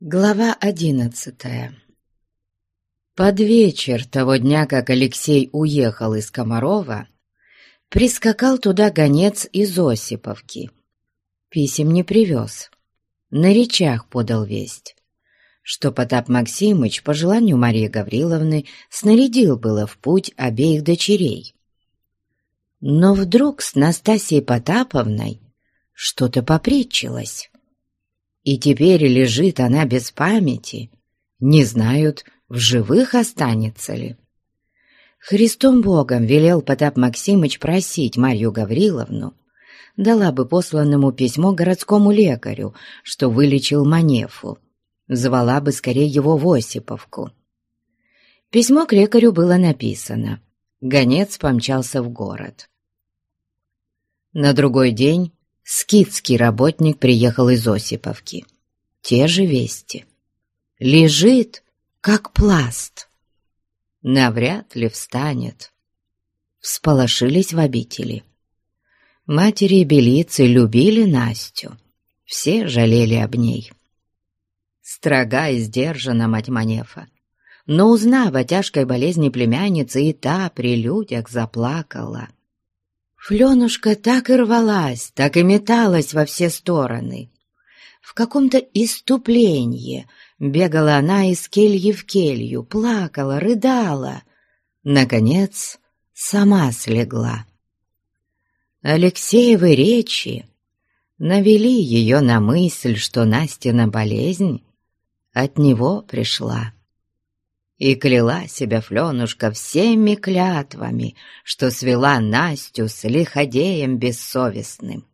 Глава одиннадцатая Под вечер того дня, как Алексей уехал из Комарова, прискакал туда гонец из Осиповки. Писем не привез. На речах подал весть, что Потап Максимыч по желанию Марии Гавриловны снарядил было в путь обеих дочерей. Но вдруг с Настасьей Потаповной что-то попритчилось. И теперь лежит она без памяти, не знают, в живых останется ли. Христом Богом велел Потап Максимыч просить Марью Гавриловну, дала бы посланному письмо городскому лекарю, что вылечил Манефу, звала бы скорее его в Осиповку. Письмо к лекарю было написано. Гонец помчался в город. На другой день скидский работник приехал из Осиповки. Те же вести. Лежит, как пласт. Навряд ли встанет. Всполошились в обители. Матери и белицы любили Настю. Все жалели об ней. Строга и сдержана мать Манефа. Но, узнав о тяжкой болезни племянницы, и та при людях заплакала. Фленушка так и рвалась, так и металась во все стороны. В каком-то иступлении бегала она из кельи в келью, плакала, рыдала. Наконец, сама слегла. Алексеевы речи навели ее на мысль, что Настина болезнь от него пришла. И кляла себя Фленушка всеми клятвами, что свела Настю с лиходеем бессовестным.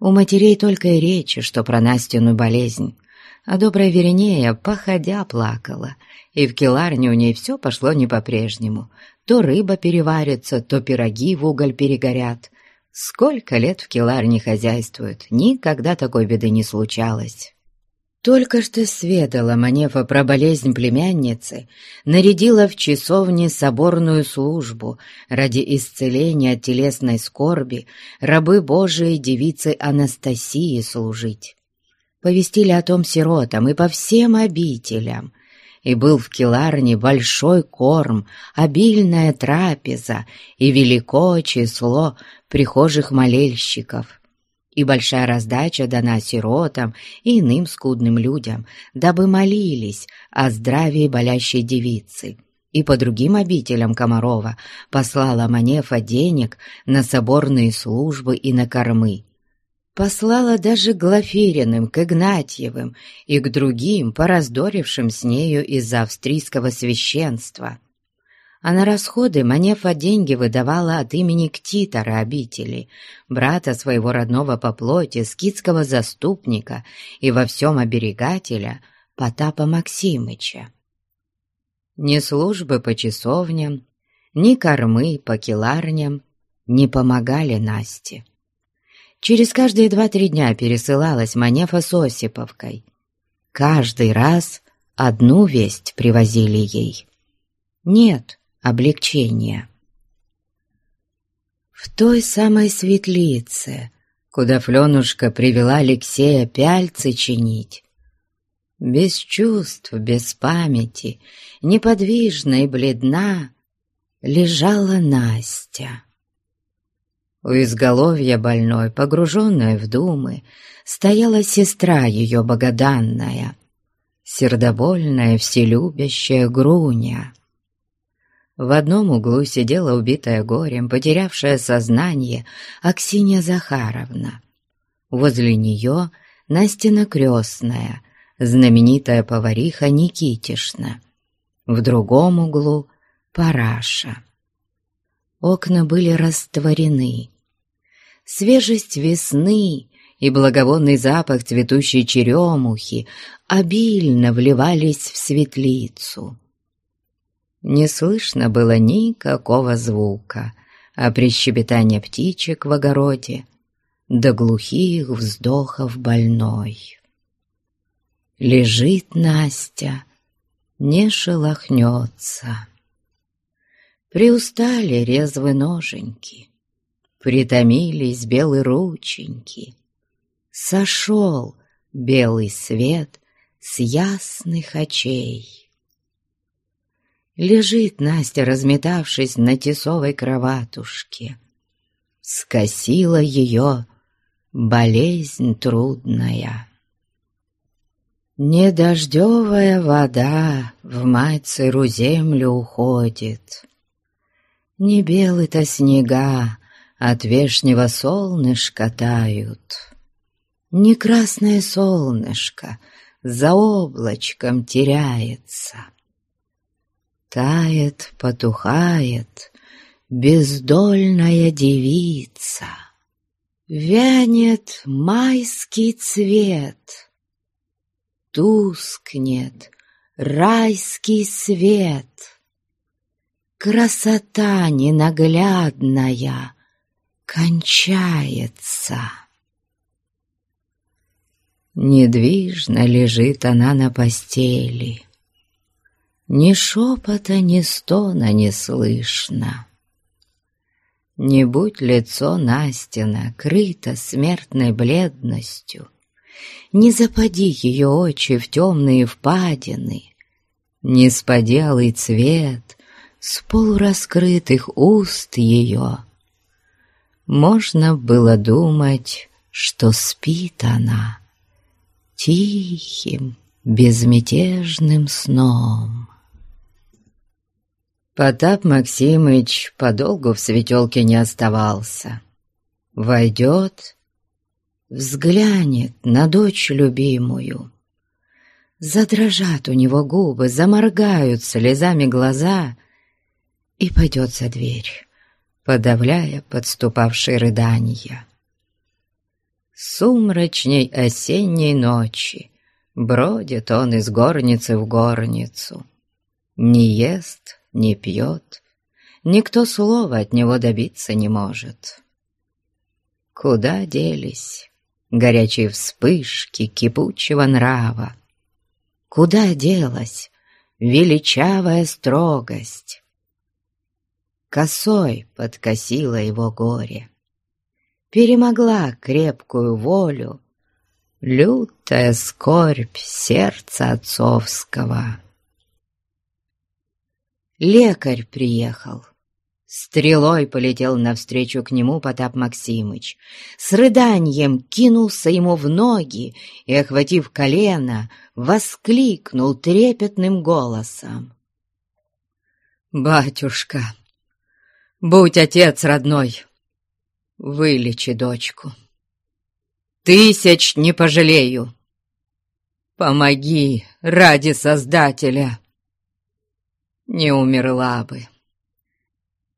У матерей только и речи, что про Настину болезнь, а добрая Веринея, походя, плакала, и в келарне у ней все пошло не по-прежнему. То рыба переварится, то пироги в уголь перегорят. Сколько лет в келарне хозяйствуют, никогда такой беды не случалось. Только что сведала Манефа про болезнь племянницы, нарядила в часовне соборную службу ради исцеления от телесной скорби рабы Божией девицы Анастасии служить. Повестили о том сиротам и по всем обителям, и был в Келарне большой корм, обильная трапеза и великое число прихожих молельщиков и большая раздача дана сиротам и иным скудным людям, дабы молились о здравии болящей девицы. И по другим обителям Комарова послала Манефа денег на соборные службы и на кормы. Послала даже Глафириным к Игнатьевым и к другим, пораздорившим с нею из-за австрийского священства – а на расходы Манефа деньги выдавала от имени Ктитора обители, брата своего родного по плоти, скидского заступника и во всем оберегателя Потапа Максимыча. Ни службы по часовням, ни кормы по келарням не помогали Насте. Через каждые два-три дня пересылалась Манефа с Осиповкой. Каждый раз одну весть привозили ей. Нет, облегчения. В той самой светлице, куда Фленушка привела Алексея пяльцы чинить, без чувств, без памяти, неподвижна и бледна, лежала Настя. У изголовья больной, погруженная в думы, стояла сестра ее богоданная, сердобольная, вселюбящая Груня. В одном углу сидела убитая горем, потерявшая сознание Аксинья Захаровна. Возле нее Настина крестная, знаменитая повариха Никитишна. В другом углу — Параша. Окна были растворены. Свежесть весны и благовонный запах цветущей черемухи обильно вливались в светлицу не слышно было никакого звука, а прищебетание птичек в огороде до глухих вздохов больной. Лежит Настя, не шелохнется. Приустали резвы ноженьки, притомились белые рученьки. Сошел белый свет с ясных очей. Лежит Настя, разметавшись на тесовой кроватушке. Скосила ее болезнь трудная. Недождевая вода в мать сыру землю уходит. Не белы-то снега от вешнего солнышка тают. Не красное солнышко за облачком теряется. Тает, потухает бездольная девица. Вянет майский цвет, Тускнет райский свет. Красота ненаглядная кончается. Недвижно лежит она на постели. Ни шепота, ни стона не слышно. Не будь лицо Настина крыто смертной бледностью, Не запади ее очи в темные впадины, Не спади цвет с полураскрытых уст ее. Можно было думать, что спит она — тихим, безмятежным сном. Потап Максимыч подолгу в светелке не оставался. Войдет, взглянет на дочь любимую. Задрожат у него губы, заморгают слезами глаза и пойдет за дверь, подавляя подступавшие рыдания сумрачней осенней ночи Бродит он из горницы в горницу. Не ест, не пьет, никто слова от него добиться не может. Куда делись горячие вспышки кипучего нрава? Куда делась величавая строгость? Косой подкосило его горе перемогла крепкую волю, лютая скорбь сердца отцовского. Лекарь приехал. Стрелой полетел навстречу к нему Потап Максимыч. С рыданием кинулся ему в ноги и, охватив колено, воскликнул трепетным голосом. «Батюшка, будь отец родной, Вылечи дочку. Тысяч не пожалею. Помоги ради Создателя. Не умерла бы.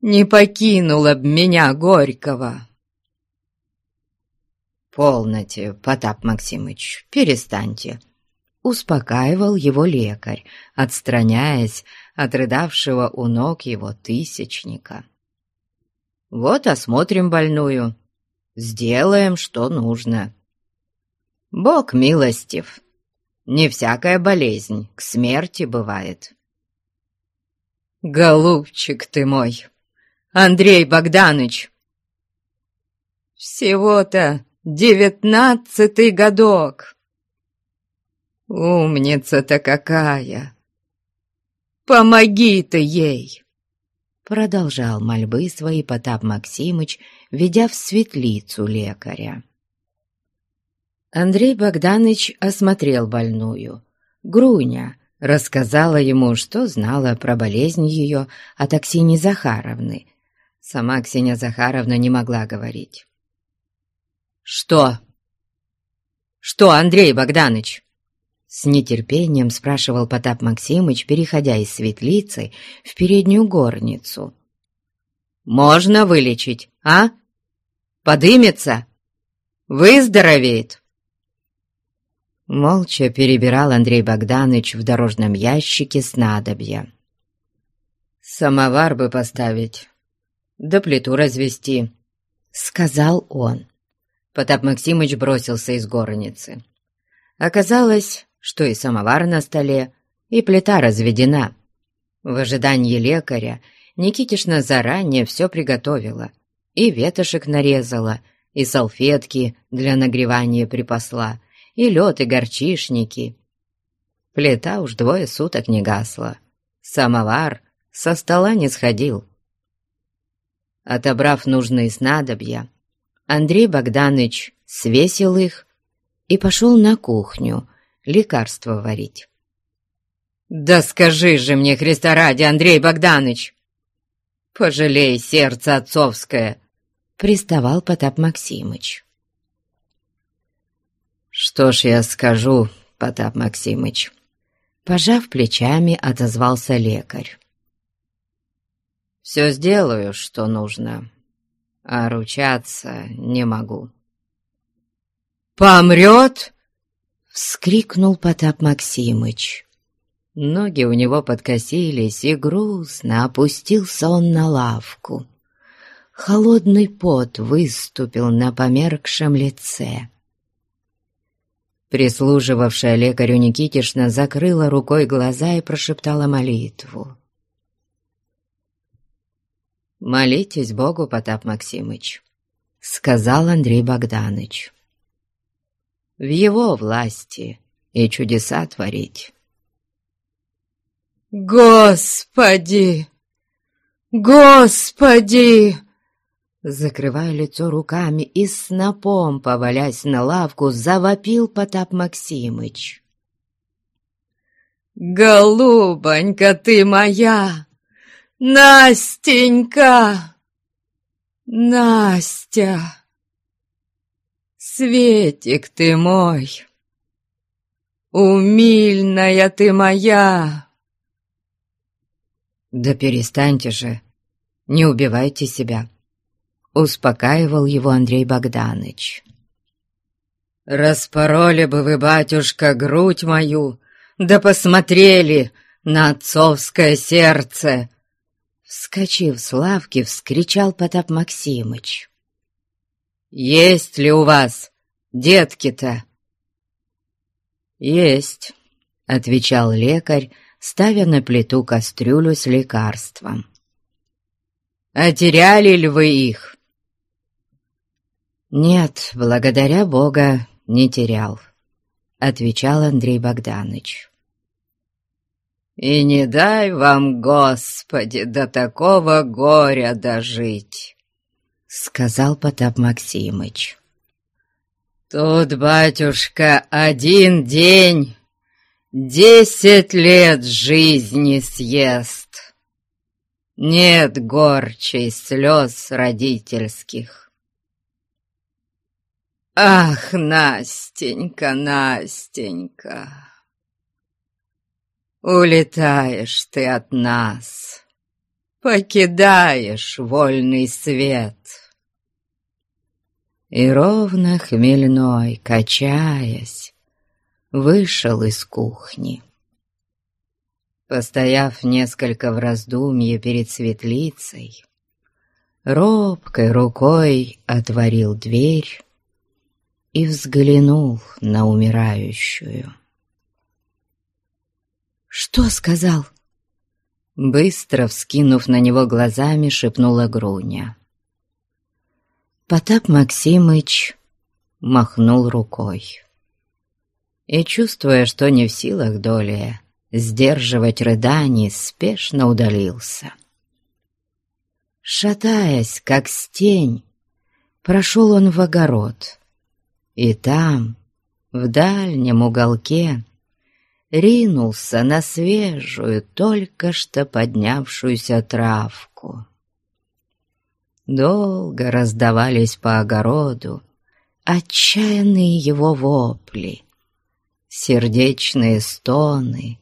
Не покинула б меня Горького. «Полноте, Потап Максимыч, перестаньте», — успокаивал его лекарь, отстраняясь от рыдавшего у ног его тысячника. Вот осмотрим больную, сделаем, что нужно. Бог милостив, не всякая болезнь к смерти бывает. Голубчик ты мой, Андрей Богданович! Всего-то девятнадцатый годок. Умница-то какая! Помоги ты ей! Продолжал мольбы свои Потап Максимыч, ведя в светлицу лекаря. Андрей Богданович осмотрел больную. Груня рассказала ему, что знала про болезнь ее от Аксини Захаровны. Сама Ксения Захаровна не могла говорить. «Что? Что, Андрей Богданович?» С нетерпением спрашивал Потап Максимыч, переходя из светлицы в переднюю горницу. «Можно вылечить, а? Подымется? Выздоровеет?» Молча перебирал Андрей Богданович в дорожном ящике снадобья. «Самовар бы поставить, да плиту развести», — сказал он. Потап Максимыч бросился из горницы. Оказалось, что и самовар на столе, и плита разведена. В ожидании лекаря Никитишна заранее все приготовила, и ветошек нарезала, и салфетки для нагревания припасла, и лед, и горчишники. Плита уж двое суток не гасла. Самовар со стола не сходил. Отобрав нужные снадобья, Андрей Богданович свесил их и пошел на кухню лекарство варить. «Да скажи же мне, Христа ради, Андрей Богданович! Пожалей сердце отцовское!» — приставал Потап Максимыч. «Что ж я скажу, Потап Максимыч?» Пожав плечами, отозвался лекарь. «Все сделаю, что нужно, а ручаться не могу». «Помрет?» — вскрикнул Потап Максимыч. Ноги у него подкосились, и грустно опустился он на лавку. Холодный пот выступил на померкшем лице. Прислуживавшая лекарю Никитишна закрыла рукой глаза и прошептала молитву. «Молитесь Богу, Потап Максимыч», — сказал Андрей Богданович. «В его власти и чудеса творить». «Господи! Господи!» Закрывая лицо руками и снопом, повалясь на лавку, завопил Потап Максимыч. «Голубонька ты моя! Настенька! Настя! Светик ты мой! Умильная ты моя!» «Да перестаньте же, не убивайте себя», — успокаивал его Андрей Богданович. «Распороли бы вы, батюшка, грудь мою, да посмотрели на отцовское сердце!» Вскочив с лавки, вскричал Потап Максимыч. «Есть ли у вас детки-то?» «Есть», — отвечал лекарь, ставя на плиту кастрюлю с лекарством. «А теряли ли вы их?» «Нет, благодаря Бога, не терял», — отвечал Андрей Богданович. «И не дай вам, Господи, до такого горя дожить», — сказал Потап Максимыч. «Тут, батюшка, один день Десять лет жизни съест. Нет горчей слез родительских. Ах, Настенька, Настенька, Улетаешь ты от нас, Покидаешь вольный свет. И ровно хмельной, качаясь, вышел из кухни. Постояв несколько в раздумье перед светлицей, робкой рукой отворил дверь и взглянул на умирающую. «Что сказал?» Быстро вскинув на него глазами, шепнула Груня. Потап Максимыч махнул рукой и, чувствуя, что не в силах доля сдерживать рыданий, спешно удалился. Шатаясь, как стень, прошел он в огород, и там, в дальнем уголке, ринулся на свежую, только что поднявшуюся травку. Долго раздавались по огороду отчаянные его вопли — сердечные стоны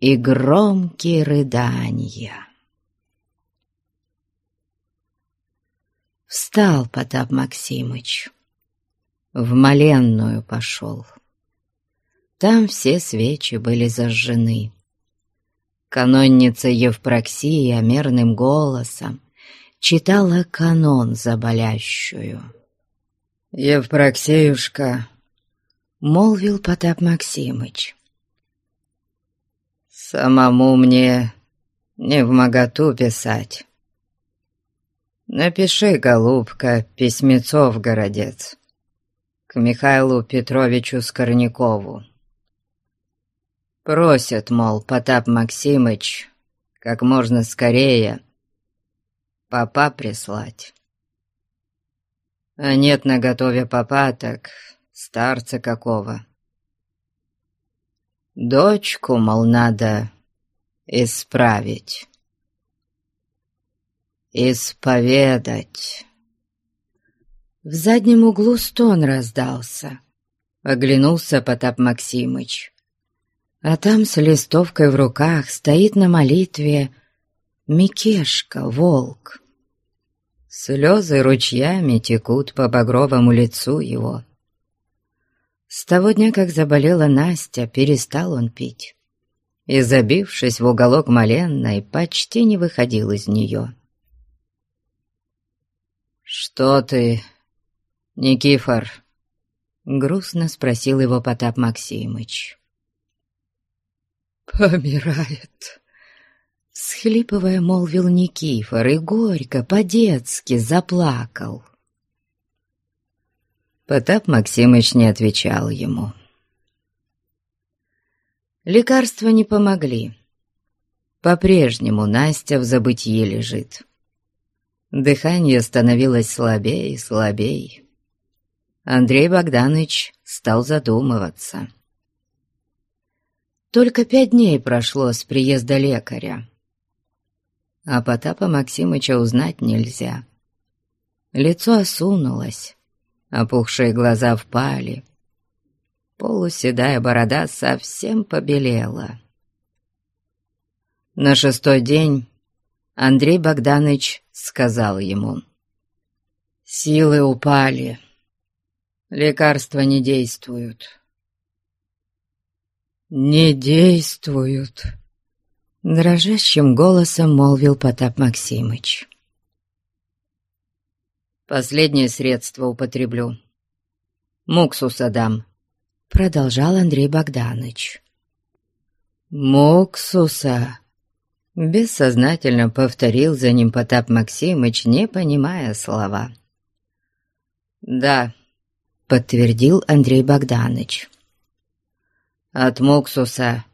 и громкие рыдания. Встал Потап Максимыч, в моленную пошел. Там все свечи были зажжены. Канонница Евпроксия мерным голосом читала канон за болящую. «Евпроксеюшка, — молвил Потап Максимыч. «Самому мне не в моготу писать. Напиши, голубка, письмецо в городец к Михаилу Петровичу Скорнякову. Просит, мол, Потап Максимыч, как можно скорее папа прислать. А нет на готове папа, так старца какого. Дочку, мол, надо исправить, исповедать. В заднем углу стон раздался. Оглянулся Потап Максимыч. А там с листовкой в руках стоит на молитве Микешка, волк. Слезы ручьями текут по багровому лицу его. С того дня, как заболела Настя, перестал он пить и, забившись в уголок моленной, почти не выходил из нее. «Что ты, Никифор?» — грустно спросил его Потап Максимыч. «Помирает», Схлипывая, молвил Никифор и горько, по-детски заплакал. Потап Максимыч не отвечал ему. Лекарства не помогли. По-прежнему Настя в забытье лежит. Дыхание становилось слабее и слабее. Андрей Богданович стал задумываться. Только пять дней прошло с приезда лекаря а Потапа Максимыча узнать нельзя. Лицо осунулось, опухшие глаза впали, полуседая борода совсем побелела. На шестой день Андрей Богданович сказал ему, «Силы упали, лекарства не действуют». «Не действуют», Дрожащим голосом молвил Потап Максимыч. «Последнее средство употреблю. Муксуса дам», — продолжал Андрей Богданович. «Муксуса!» — бессознательно повторил за ним Потап Максимыч, не понимая слова. «Да», — подтвердил Андрей Богданович. «От муксуса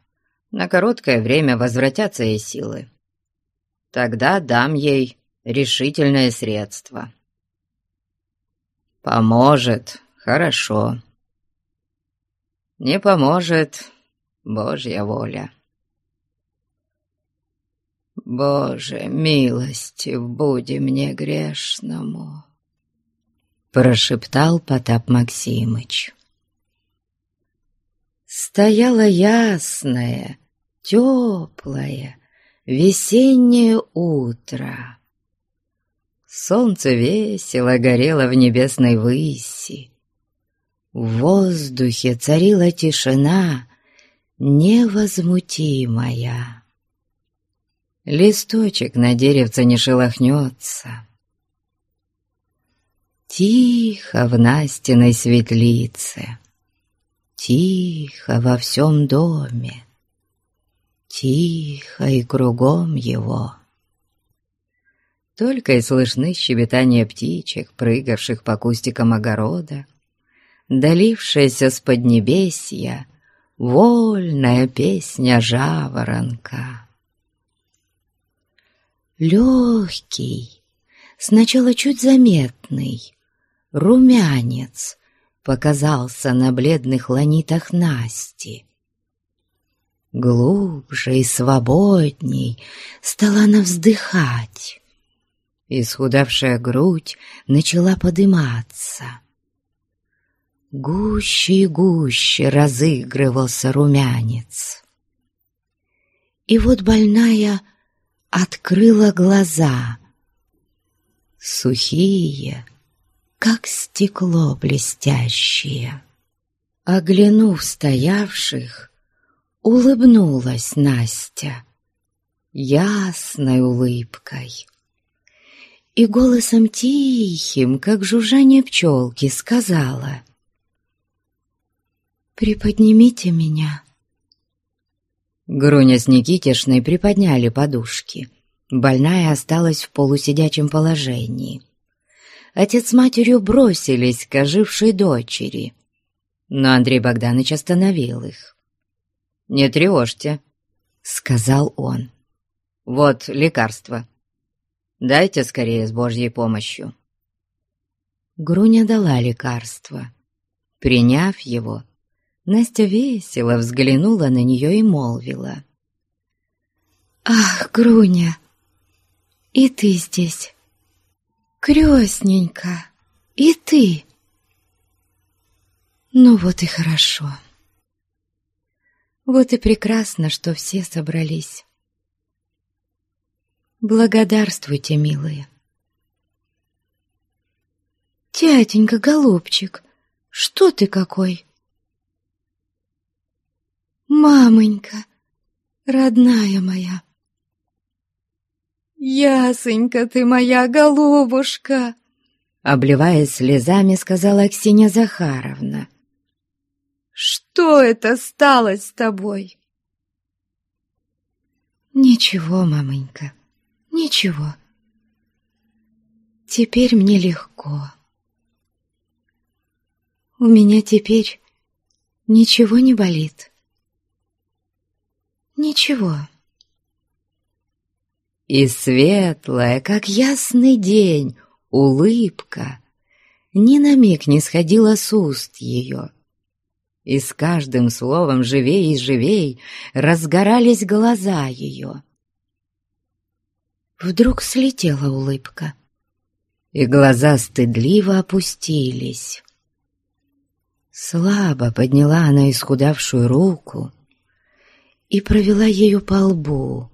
на короткое время возвратятся ей силы. Тогда дам ей решительное средство. Поможет — хорошо. Не поможет — Божья воля. «Боже, милостив буди мне грешному!» Прошептал Потап Максимыч. Стояло ясное, теплое, весеннее утро. Солнце весело горело в небесной выси. В воздухе царила тишина невозмутимая. Листочек на деревце не шелохнется. Тихо в Настиной светлице Тихо во всем доме, Тихо и кругом его. Только и слышны щебетания птичек, прыгавших по кустикам огорода, Долившаяся с поднебесья Вольная песня жаворонка. Легкий, сначала чуть заметный, Румянец показался на бледных ланитах Насти. Глубже и свободней стала она вздыхать. Исхудавшая грудь начала подыматься. Гуще и гуще разыгрывался румянец. И вот больная открыла глаза. Сухие, как стекло блестящее. Оглянув стоявших, улыбнулась Настя ясной улыбкой и голосом тихим, как жужжание пчелки, сказала «Приподнимите меня». Груня с Никитишной приподняли подушки. Больная осталась в полусидячем положении отец с матерью бросились к ожившей дочери, но Андрей Богданович остановил их. «Не тревожьте», — сказал он. «Вот лекарство. Дайте скорее с Божьей помощью». Груня дала лекарство. Приняв его, Настя весело взглянула на нее и молвила. «Ах, Груня, и ты здесь, крестненько, и ты!» «Ну вот и хорошо. Вот и прекрасно, что все собрались. Благодарствуйте, милые!» «Тятенька, голубчик, что ты какой?» «Мамонька, родная моя!» «Ясенька ты моя, голубушка!» Обливаясь слезами, сказала Аксинья Захаровна. «Что это стало с тобой?» «Ничего, мамонька, ничего. Теперь мне легко». У меня теперь ничего не болит. Ничего. И светлая, как ясный день, улыбка ни на миг не сходила с уст ее. И с каждым словом живей и живей разгорались глаза ее. Вдруг слетела улыбка, и глаза стыдливо опустились. Слабо подняла она исхудавшую руку и провела ею по лбу,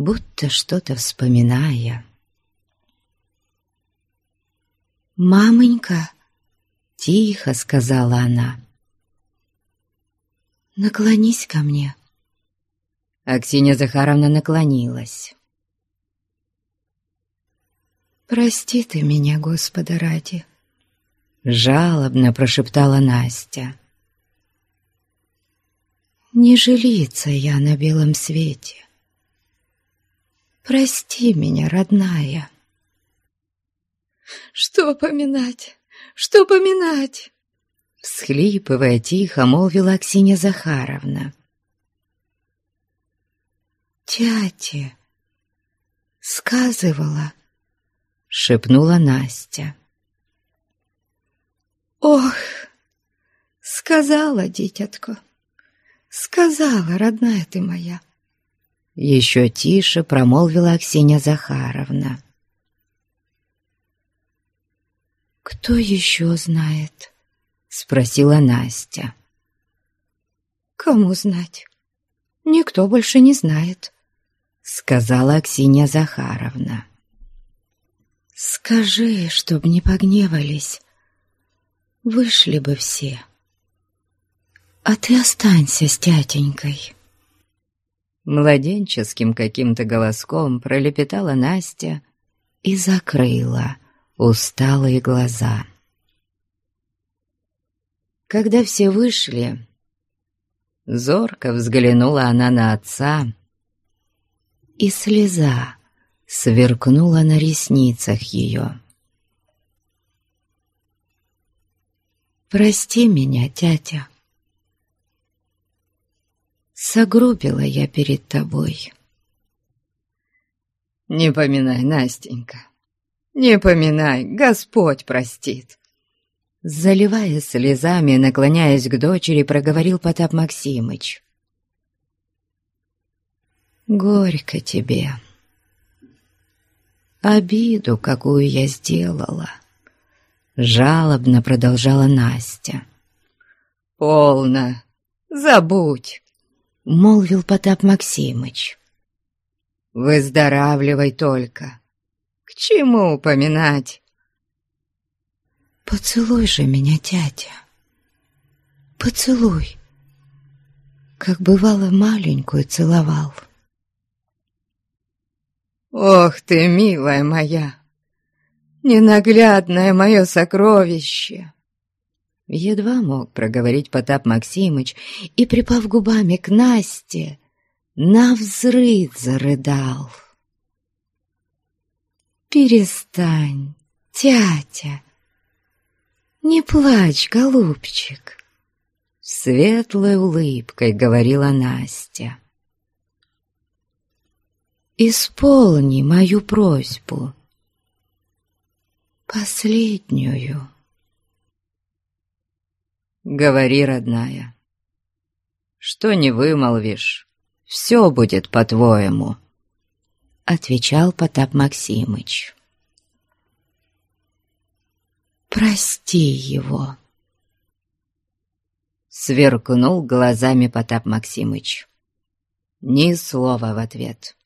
будто что-то вспоминая. «Мамонька!» — тихо сказала она. «Наклонись ко мне». Аксинья Захаровна наклонилась. «Прости ты меня, Господа ради», Жалобно прошептала Настя. Не жилица я на белом свете. Прости меня, родная. Что поминать? Что поминать? Всхлипывая тихо, молвила Аксинья Захаровна. Тятя сказывала, шепнула Настя. Ох, сказала, дитятко, сказала, родная ты моя. Еще тише промолвила Аксинья Захаровна. «Кто еще знает?» — спросила Настя. «Кому знать? Никто больше не знает», — сказала Аксинья Захаровна. «Скажи, чтоб не погневались, вышли бы все. А ты останься с тятенькой. Младенческим каким-то голоском пролепетала Настя и закрыла усталые глаза. Когда все вышли, зорко взглянула она на отца, и слеза сверкнула на ресницах ее. Прости меня, тятя. Согрубила я перед тобой. Не поминай, Настенька, не поминай, Господь простит. Заливая слезами, наклоняясь к дочери, проговорил Потап Максимыч. Горько тебе. Обиду, какую я сделала. Жалобно продолжала Настя. «Полно, забудь», — молвил Потап Максимыч. «Выздоравливай только. К чему упоминать?» «Поцелуй же меня, тятя. Поцелуй, как бывало маленькую целовал». «Ох ты, милая моя!» ненаглядное мое сокровище!» Едва мог проговорить Потап Максимыч и, припав губами к Насте, навзрыд зарыдал. «Перестань, тятя, не плачь, голубчик!» Светлой улыбкой говорила Настя. «Исполни мою просьбу, последнюю». «Говори, родная, что не вымолвишь, все будет по-твоему», — отвечал Потап Максимыч. «Прости его», — сверкнул глазами Потап Максимыч. Ни слова в ответ.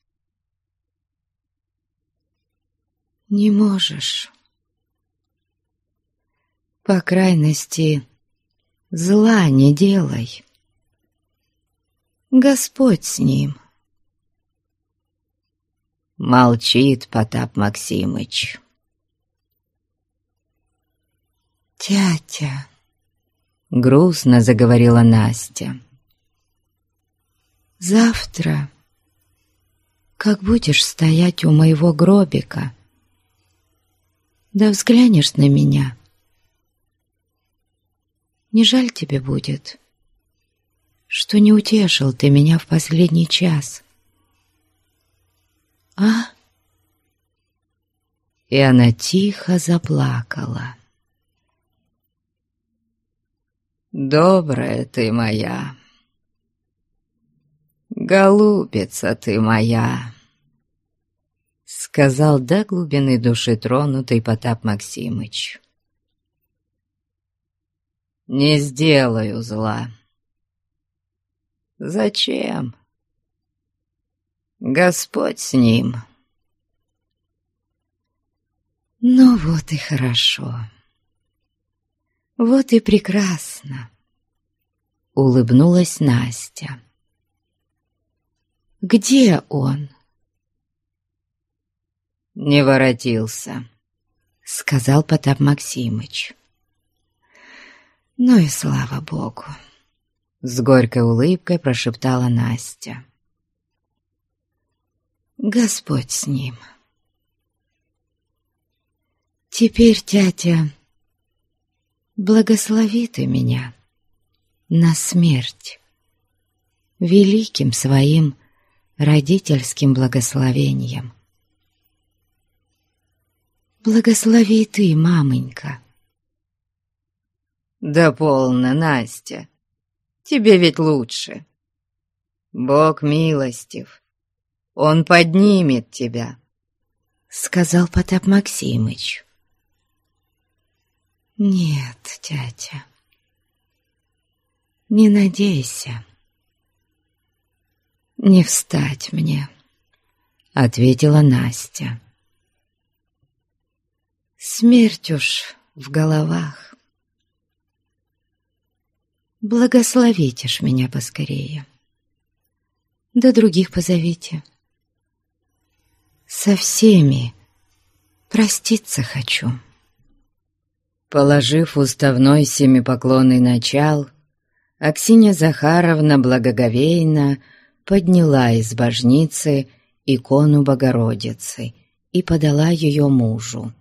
«Не можешь. По крайности, зла не делай. Господь с ним. Молчит Потап Максимыч. «Тятя», — грустно заговорила Настя. «Завтра, как будешь стоять у моего гробика, да взглянешь на меня, не жаль тебе будет, что не утешил ты меня в последний час. А? И она тихо заплакала. Добрая ты моя, голубица ты моя, сказал до глубины души тронутый Потап Максимыч. Не сделаю зла. Зачем? Господь с ним. Ну вот и хорошо. Вот и прекрасно. Улыбнулась Настя. Где он? Не воротился, сказал Потап Максимыч. Ну и слава богу. С горькой улыбкой прошептала Настя. Господь с ним. Теперь, тятя, благослови ты меня на смерть великим своим родительским благословением. Благослови ты, мамонька, «Да полно, Настя, тебе ведь лучше. Бог милостив, Он поднимет тебя», — сказал Потап Максимыч. «Нет, тятя, не надейся. Не встать мне», — ответила Настя. «Смерть уж в головах. Благословите ж меня поскорее. Да других позовите. Со всеми проститься хочу. Положив уставной семипоклонный начал, Аксинья Захаровна благоговейно подняла из божницы икону Богородицы и подала ее мужу.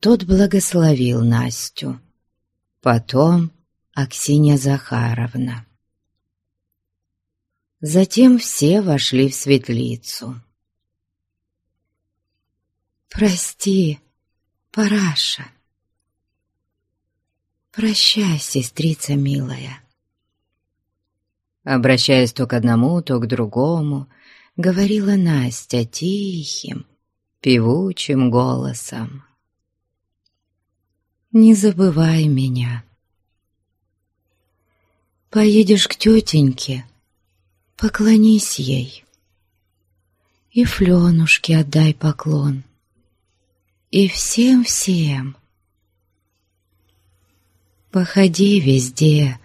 Тот благословил Настю. Потом Аксинья Захаровна. Затем все вошли в светлицу. «Прости, Параша. Прощай, сестрица милая». Обращаясь то к одному, то к другому, говорила Настя тихим, певучим голосом. «Не забывай меня». Поедешь к тетеньке, поклонись ей. И Фленушке отдай поклон. И всем-всем. Походи везде,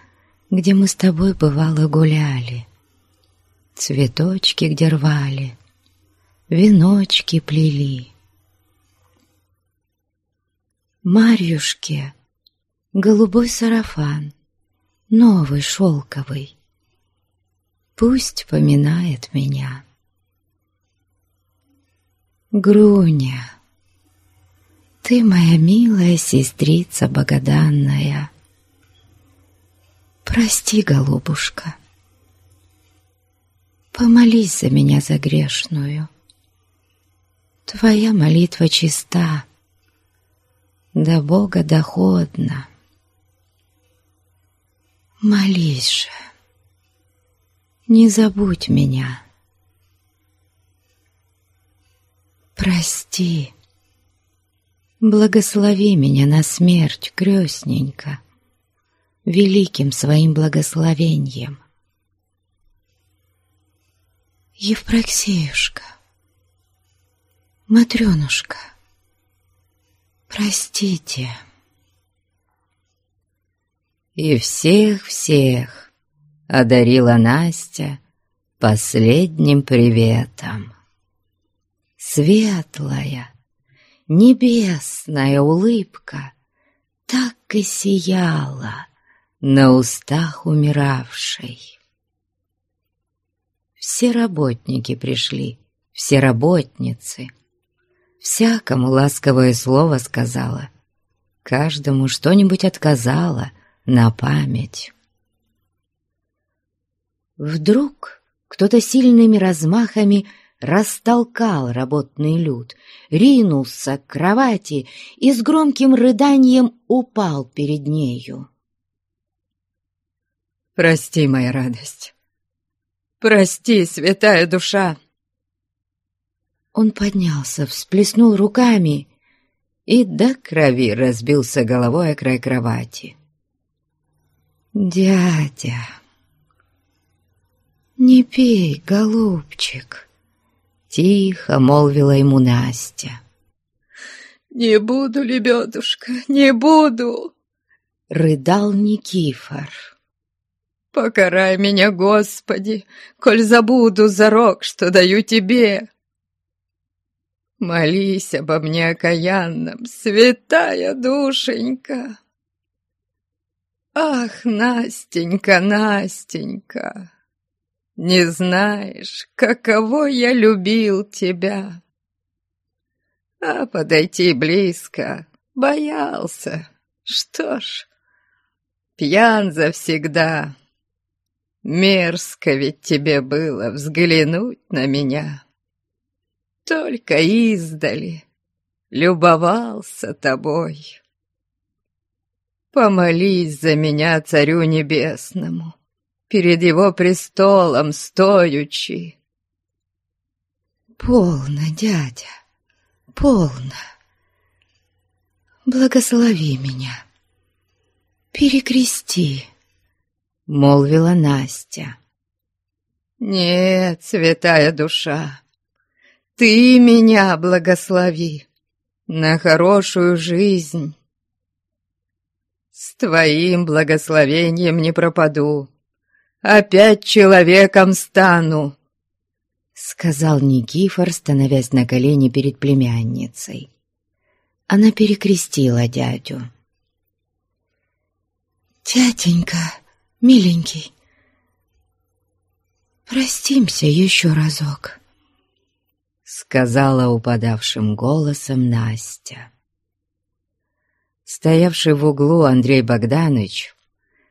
где мы с тобой бывало гуляли. Цветочки где рвали, веночки плели. Марьюшке голубой сарафан — новый шелковый. Пусть поминает меня. Груня, ты моя милая сестрица богоданная. Прости, голубушка. Помолись за меня за грешную. Твоя молитва чиста, до Бога доходна. Молись же, не забудь меня. Прости, благослови меня на смерть, крестненько, великим своим благословением. Евпроксеюшка, Матрёнушка, простите. И всех-всех одарила Настя последним приветом. Светлая, небесная улыбка так и сияла на устах умиравшей. Все работники пришли, все работницы. Всякому ласковое слово сказала, каждому что-нибудь отказала на память. Вдруг кто-то сильными размахами растолкал работный люд, ринулся к кровати и с громким рыданием упал перед нею. «Прости, моя радость, Прости, святая душа!» Он поднялся, всплеснул руками и до крови разбился головой о край кровати. «Дядя, не пей, голубчик!» Тихо молвила ему Настя. «Не буду, лебедушка, не буду!» Рыдал Никифор. Покарай меня, Господи, коль забуду зарок, что даю Тебе. Молись обо мне окаянном, святая душенька. Ах, Настенька, Настенька, не знаешь, каково я любил тебя. А подойти близко боялся. Что ж, пьян завсегда, Мерзко ведь тебе было взглянуть на меня. Только издали любовался тобой. Помолись за меня царю небесному, перед его престолом стоючи. Полно, дядя, полно. Благослови меня, перекрести. — молвила Настя. «Нет, святая душа, ты меня благослови на хорошую жизнь. С твоим благословением не пропаду, опять человеком стану», — сказал Никифор, становясь на колени перед племянницей. Она перекрестила дядю. «Тятенька!» миленький, простимся еще разок», — сказала упадавшим голосом Настя. Стоявший в углу Андрей Богданович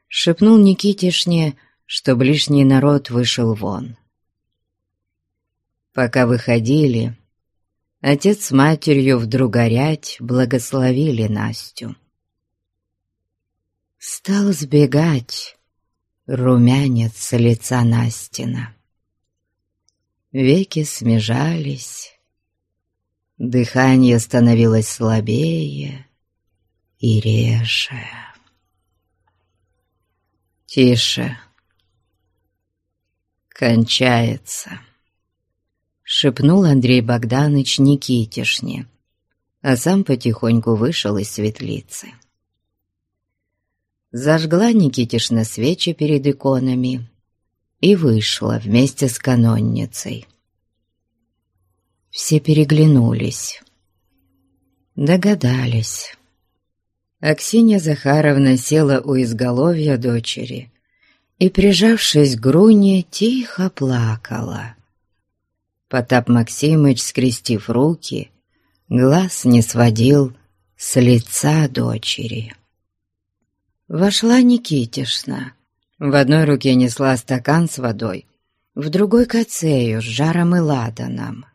шепнул Никитишне, чтобы лишний народ вышел вон. Пока выходили, отец с матерью вдруг горять благословили Настю. Стал сбегать румянец с лица Настина. Веки смежались, дыхание становилось слабее и реже. «Тише! Кончается!» — шепнул Андрей Богданович Никитишне, а сам потихоньку вышел из светлицы зажгла Никитишна свечи перед иконами и вышла вместе с канонницей. Все переглянулись, догадались. Аксинья Захаровна села у изголовья дочери и, прижавшись к груне, тихо плакала. Потап Максимыч, скрестив руки, глаз не сводил с лица дочери. Вошла Никитишна, В одной руке несла стакан с водой, в другой — кацею с жаром и ладаном.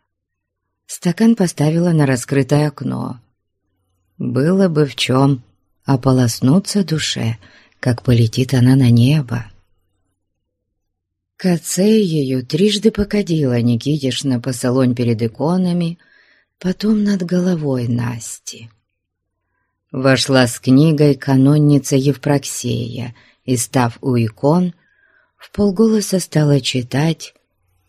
Стакан поставила на раскрытое окно. Было бы в чем ополоснуться душе, как полетит она на небо. Кацею трижды покадила Никитишна по салон перед иконами, потом над головой Насти. Вошла с книгой канонница Евпроксея и, став у икон, в полголоса стала читать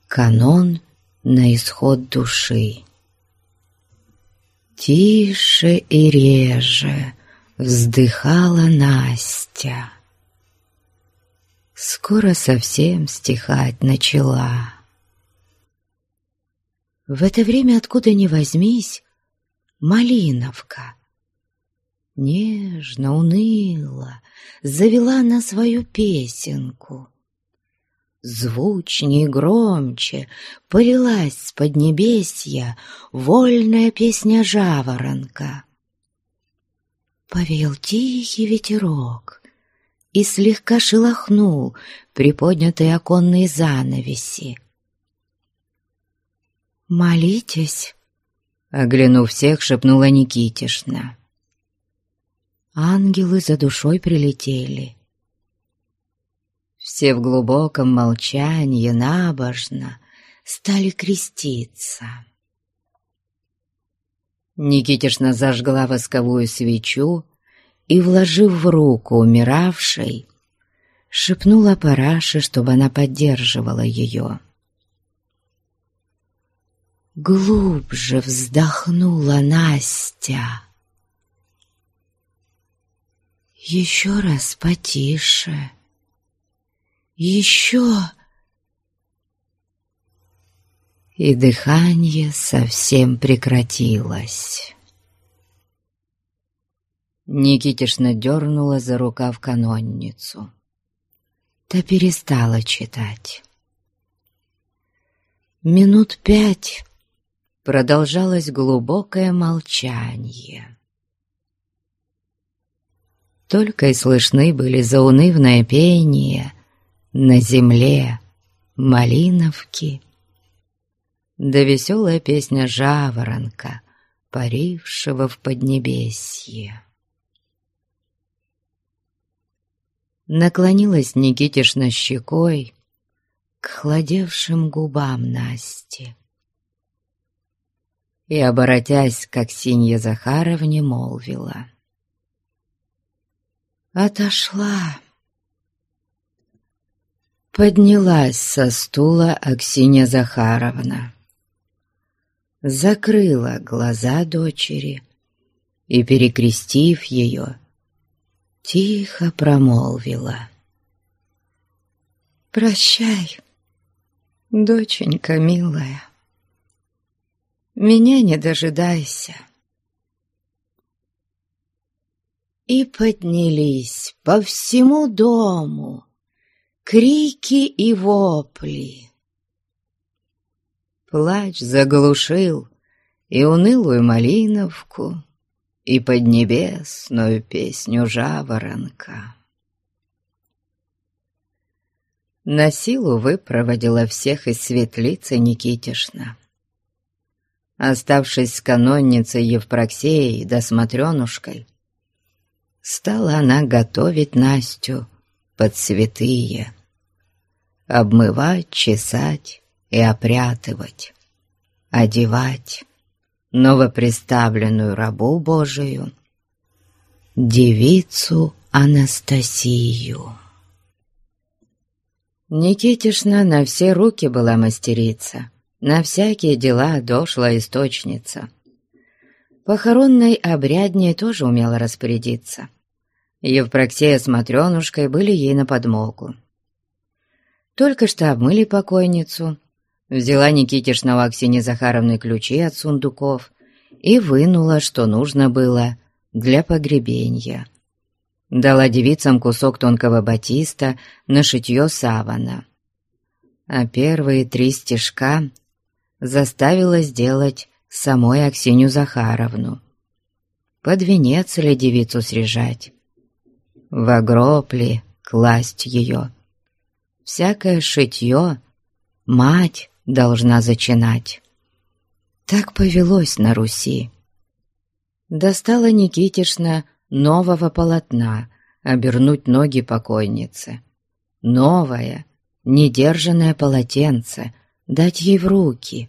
канон на исход души. Тише и реже вздыхала Настя. Скоро совсем стихать начала. В это время, откуда ни возьмись, Малиновка нежно, уныло завела на свою песенку. Звучнее и громче полилась с поднебесья вольная песня жаворонка. Повеял тихий ветерок и слегка шелохнул приподнятые оконные занавеси. «Молитесь!» — оглянув всех, шепнула Никитишна. Ангелы за душой прилетели. Все в глубоком молчании набожно стали креститься. Никитишна зажгла восковую свечу и, вложив в руку умиравшей, шепнула Параше, чтобы она поддерживала ее. Глубже вздохнула Настя. Еще раз потише. Еще. И дыхание совсем прекратилось. Никитишна дернула за рукав канонницу. Та перестала читать. Минут пять продолжалось глубокое молчание. Только и слышны были заунывное пение на земле малиновки, да веселая песня жаворонка, парившего в поднебесье. Наклонилась Никитишна щекой к хладевшим губам Насти и, оборотясь к Аксинье Захаровне, молвила. Отошла. Поднялась со стула Аксинья Захаровна. Закрыла глаза дочери и, перекрестив ее, тихо промолвила. «Прощай, доченька милая, меня не дожидайся». И поднялись по всему дому крики и вопли. Плач заглушил и унылую малиновку, и поднебесную песню жаворонка. На силу выпроводила всех из светлицы Никитишна. Оставшись с канонницей Евпроксеей да смотренушкой, стала она готовить Настю под святые, обмывать, чесать и опрятывать, одевать новоприставленную рабу Божию, девицу Анастасию. Никитишна на все руки была мастерица, на всякие дела дошла источница. Похоронной обрядней тоже умела распорядиться. Евпроксия с Матрёнушкой были ей на подмогу. Только что обмыли покойницу, взяла Никитишна у Аксини Захаровны ключи от сундуков и вынула, что нужно было для погребения. Дала девицам кусок тонкого батиста на шитье савана. А первые три стежка заставила сделать самой Аксинью Захаровну. Под венец ли девицу срежать? в гроб класть ее всякое шитье мать должна зачинать. Так повелось на Руси. Достала Никитишна нового полотна обернуть ноги покойницы. Новое, недержанное полотенце дать ей в руки.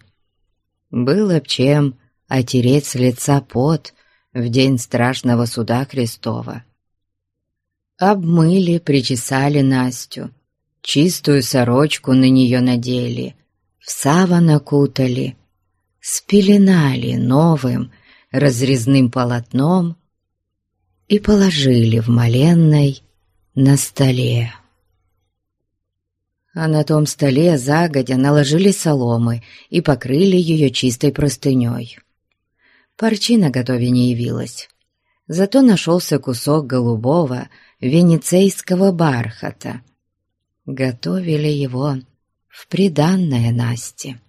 Было б чем отереть с лица пот в день страшного суда Христова. Обмыли, причесали Настю, чистую сорочку на нее надели, в сава накутали, спеленали новым разрезным полотном и положили в моленной на столе. А на том столе загодя наложили соломы и покрыли ее чистой простыней. Парчи на готове не явилась, зато нашелся кусок голубого венецейского бархата. Готовили его в приданное Насте.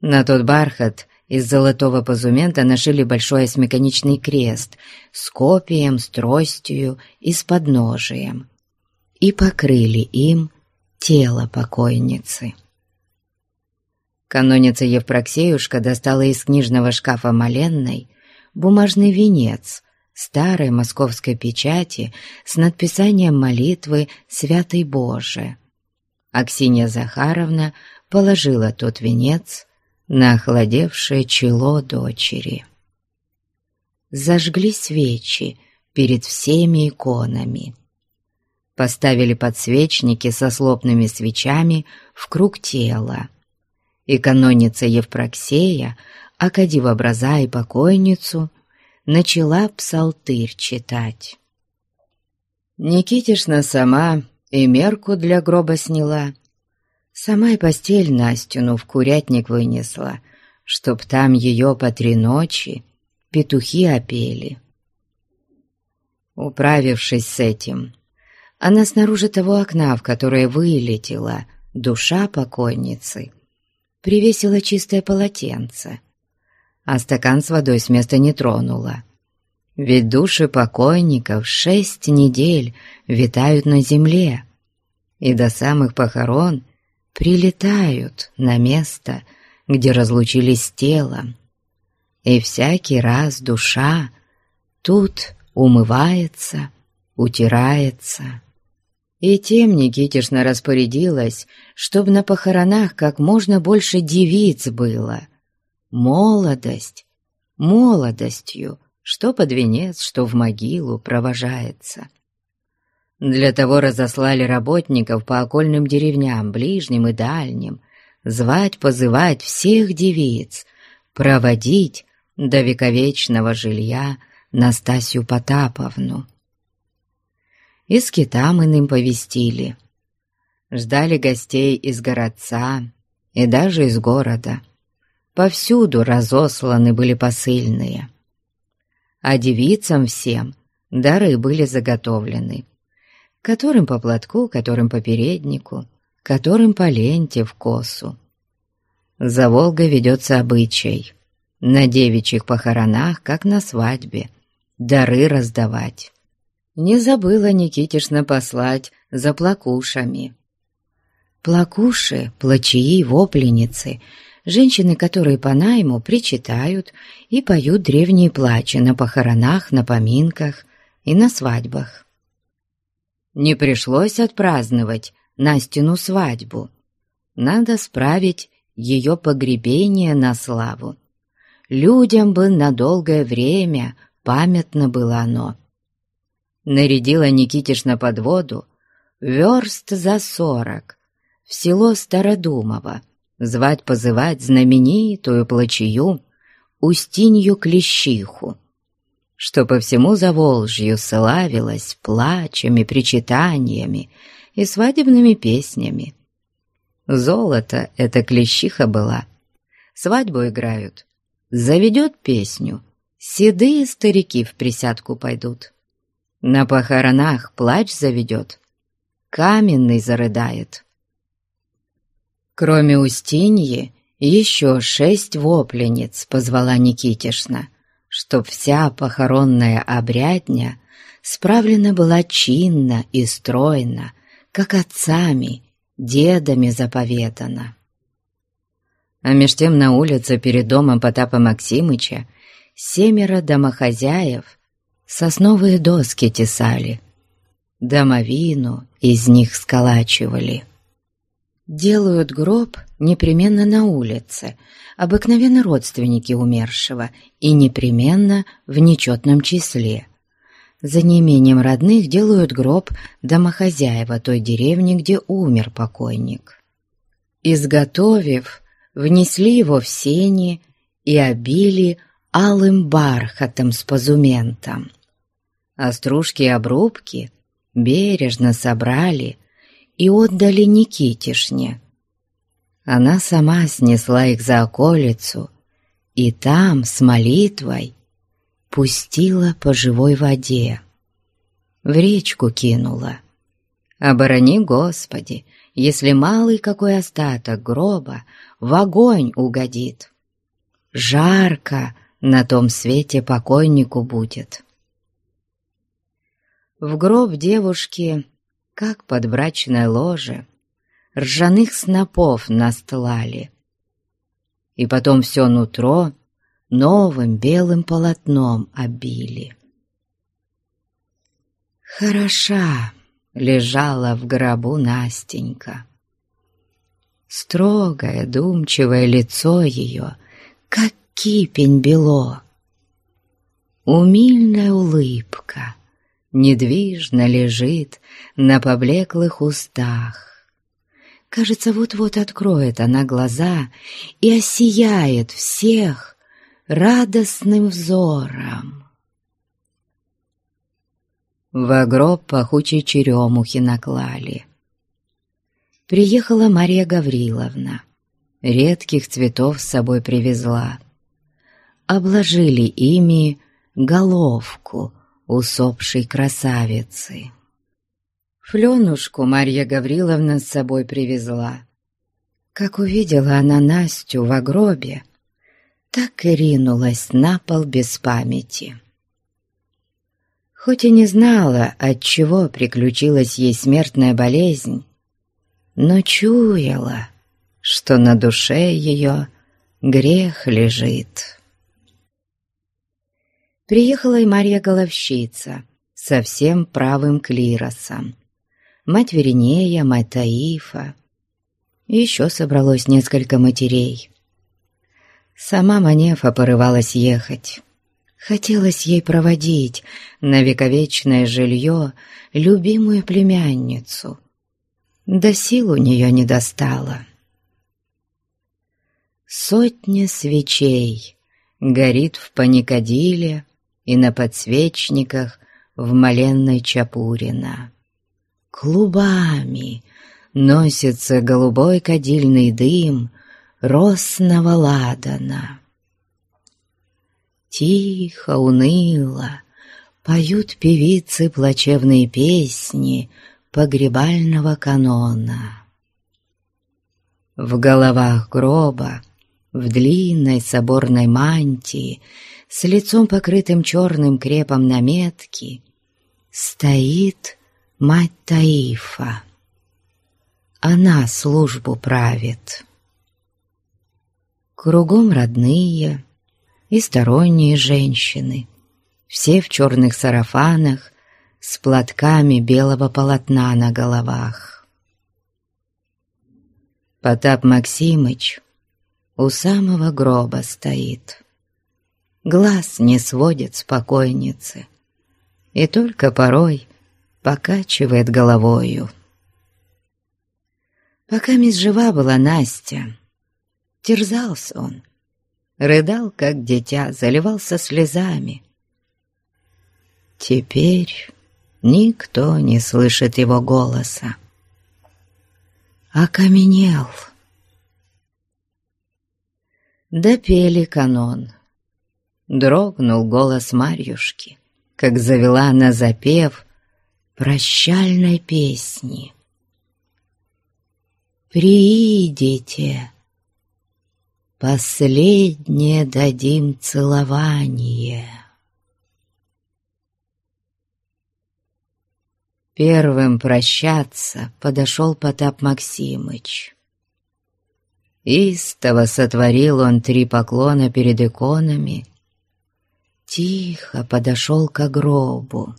На тот бархат из золотого позумента нашили большой осьмиконечный крест с копием, с тростью и с подножием и покрыли им тело покойницы. Каноница Евпроксеюшка достала из книжного шкафа Маленной бумажный венец старой московской печати с надписанием молитвы «Святый Боже». Аксинья Захаровна положила тот венец на охладевшее чело дочери. Зажгли свечи перед всеми иконами. Поставили подсвечники со слопными свечами в круг тела. И каноница Евпроксея, окадив образа и покойницу, начала псалтырь читать. Никитишна сама и мерку для гроба сняла, Сама и постель Настюну в курятник вынесла, чтоб там ее по три ночи петухи опели. Управившись с этим, она снаружи того окна, в которое вылетела душа покойницы, привесила чистое полотенце, а стакан с водой с места не тронула. Ведь души покойников шесть недель витают на земле, и до самых похорон прилетают на место, где разлучились с. И всякий раз душа тут умывается, утирается. И тем Никитишна распорядилась, чтобы на похоронах как можно больше девиц было. Молодость, молодостью, что под венец, что в могилу провожается. Для того разослали работников по окольным деревням, ближним и дальним, звать, позывать всех девиц, проводить до вековечного жилья Настасью Потаповну. И с китам иным повестили. Ждали гостей из городца и даже из города. Повсюду разосланы были посыльные. А девицам всем дары были заготовлены которым по платку, которым по переднику, которым по ленте в косу. За Волгой ведется обычай на девичьих похоронах, как на свадьбе, дары раздавать. Не забыла Никитишна послать за плакушами. Плакуши, плачии, вопленицы, женщины, которые по найму причитают и поют древние плачи на похоронах, на поминках и на свадьбах не пришлось отпраздновать Настину свадьбу. Надо справить ее погребение на славу. Людям бы на долгое время памятно было оно. Нарядила Никитишна под воду верст за сорок в село Стародумово, звать-позывать знаменитую плачью Устинью Клещиху что по всему Заволжью славилась плачами, причитаниями и свадебными песнями. Золото — это клещиха была. Свадьбу играют. Заведет песню. Седые старики в присядку пойдут. На похоронах плач заведет. Каменный зарыдает. Кроме Устиньи, еще шесть воплениц позвала Никитишна — чтоб вся похоронная обрядня справлена была чинно и стройно, как отцами, дедами заповедано. А меж тем на улице перед домом Потапа Максимыча семеро домохозяев сосновые доски тесали, домовину из них сколачивали. Делают гроб непременно на улице, обыкновенно родственники умершего, и непременно в нечетном числе. За неимением родных делают гроб домохозяева той деревни, где умер покойник. Изготовив, внесли его в сени и обили алым бархатом с позументом. А стружки и обрубки бережно собрали и отдали Никитишне. Она сама снесла их за околицу и там с молитвой пустила по живой воде. В речку кинула. Оборони, Господи, если малый какой остаток гроба в огонь угодит. Жарко на том свете покойнику будет. В гроб девушки как под брачное ложе, ржаных снопов настлали. И потом все нутро новым белым полотном обили. Хороша лежала в гробу Настенька. Строгое, думчивое лицо ее, как кипень бело. Умильная улыбка — недвижно лежит на поблеклых устах. Кажется, вот-вот откроет она глаза и осияет всех радостным взором. В гроб пахучей черемухи наклали. Приехала Мария Гавриловна. Редких цветов с собой привезла. Обложили ими головку — усопшей красавицы. Фленушку Марья Гавриловна с собой привезла. Как увидела она Настю в гробе, так и ринулась на пол без памяти. Хоть и не знала, от чего приключилась ей смертная болезнь, но чуяла, что на душе ее грех лежит приехала и Марья Головщица со всем правым клиросом. Мать Веринея, мать Таифа. Еще собралось несколько матерей. Сама Манефа порывалась ехать. Хотелось ей проводить на вековечное жилье любимую племянницу. До сил у нее не достало. Сотня свечей горит в паникадиле, и на подсвечниках в моленной Чапурина. Клубами носится голубой кадильный дым росного ладана. Тихо, уныло поют певицы плачевные песни погребального канона. В головах гроба, в длинной соборной мантии, с лицом покрытым черным крепом наметки, стоит мать Таифа. Она службу правит. Кругом родные и сторонние женщины, все в черных сарафанах с платками белого полотна на головах. Потап Максимыч у самого гроба стоит глаз не сводит с покойницы и только порой покачивает головою. Пока мисс жива была Настя, терзался он, рыдал, как дитя, заливался слезами. Теперь никто не слышит его голоса. Окаменел. Допели канон — Дрогнул голос Марьюшки, как завела она запев прощальной песни. «Приидите, последнее дадим целование». Первым прощаться подошел Потап Максимыч. Истово сотворил он три поклона перед иконами, тихо подошел к гробу,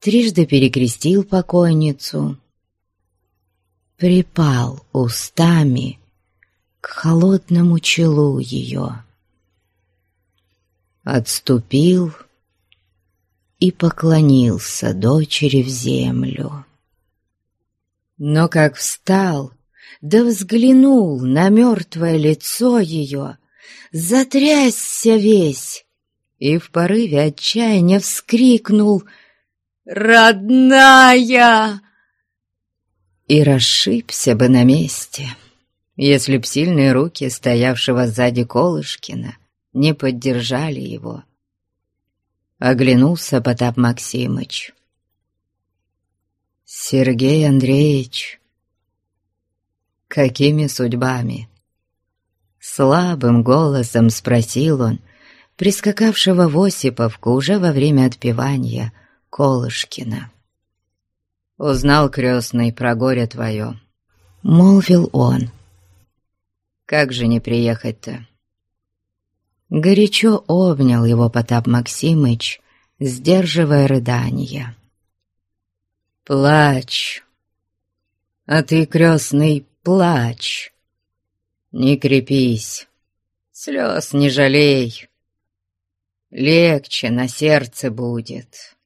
трижды перекрестил покойницу, припал устами к холодному челу ее, отступил и поклонился дочери в землю. Но как встал, да взглянул на мертвое лицо ее, затрясся весь и в порыве отчаяния вскрикнул «Родная!» и расшибся бы на месте, если б сильные руки стоявшего сзади Колышкина не поддержали его. Оглянулся Потап Максимыч. «Сергей Андреевич, какими судьбами?» Слабым голосом спросил он, прискакавшего в Осиповку уже во время отпевания Колышкина. «Узнал, крестный, про горе твое», — молвил он. «Как же не приехать-то?» Горячо обнял его Потап Максимыч, сдерживая рыдания. «Плачь, а ты, крестный, плачь, не крепись, слез не жалей, легче на сердце будет».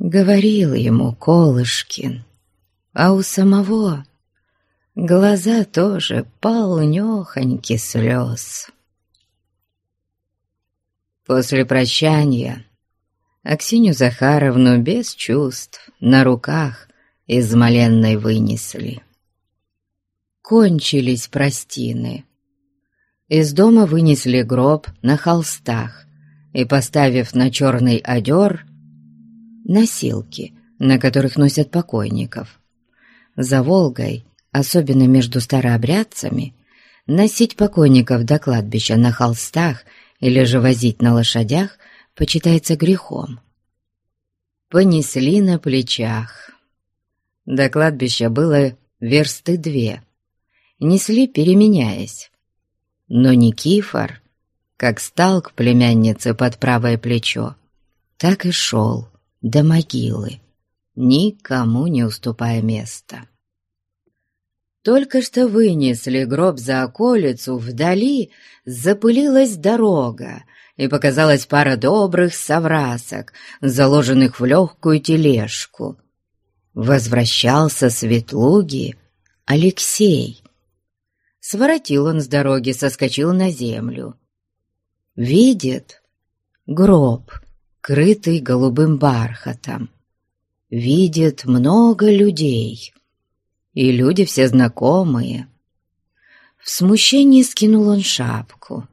Говорил ему Колышкин, а у самого глаза тоже полнёхоньки слез. После прощания Аксинью Захаровну без чувств на руках из Маленной вынесли. Кончились простины. Из дома вынесли гроб на холстах и, поставив на черный одер, носилки, на которых носят покойников. За Волгой, особенно между старообрядцами, носить покойников до кладбища на холстах – или же возить на лошадях почитается грехом. Понесли на плечах. До кладбища было версты две. Несли, переменяясь. Но Никифор, как стал к племяннице под правое плечо, так и шел до могилы, никому не уступая места. Только что вынесли гроб за околицу, вдали запылилась дорога, и показалась пара добрых соврасок, заложенных в легкую тележку. Возвращался с Ветлуги Алексей. Своротил он с дороги, соскочил на землю. Видит гроб, крытый голубым бархатом. Видит много людей — и люди все знакомые. В смущении скинул он шапку.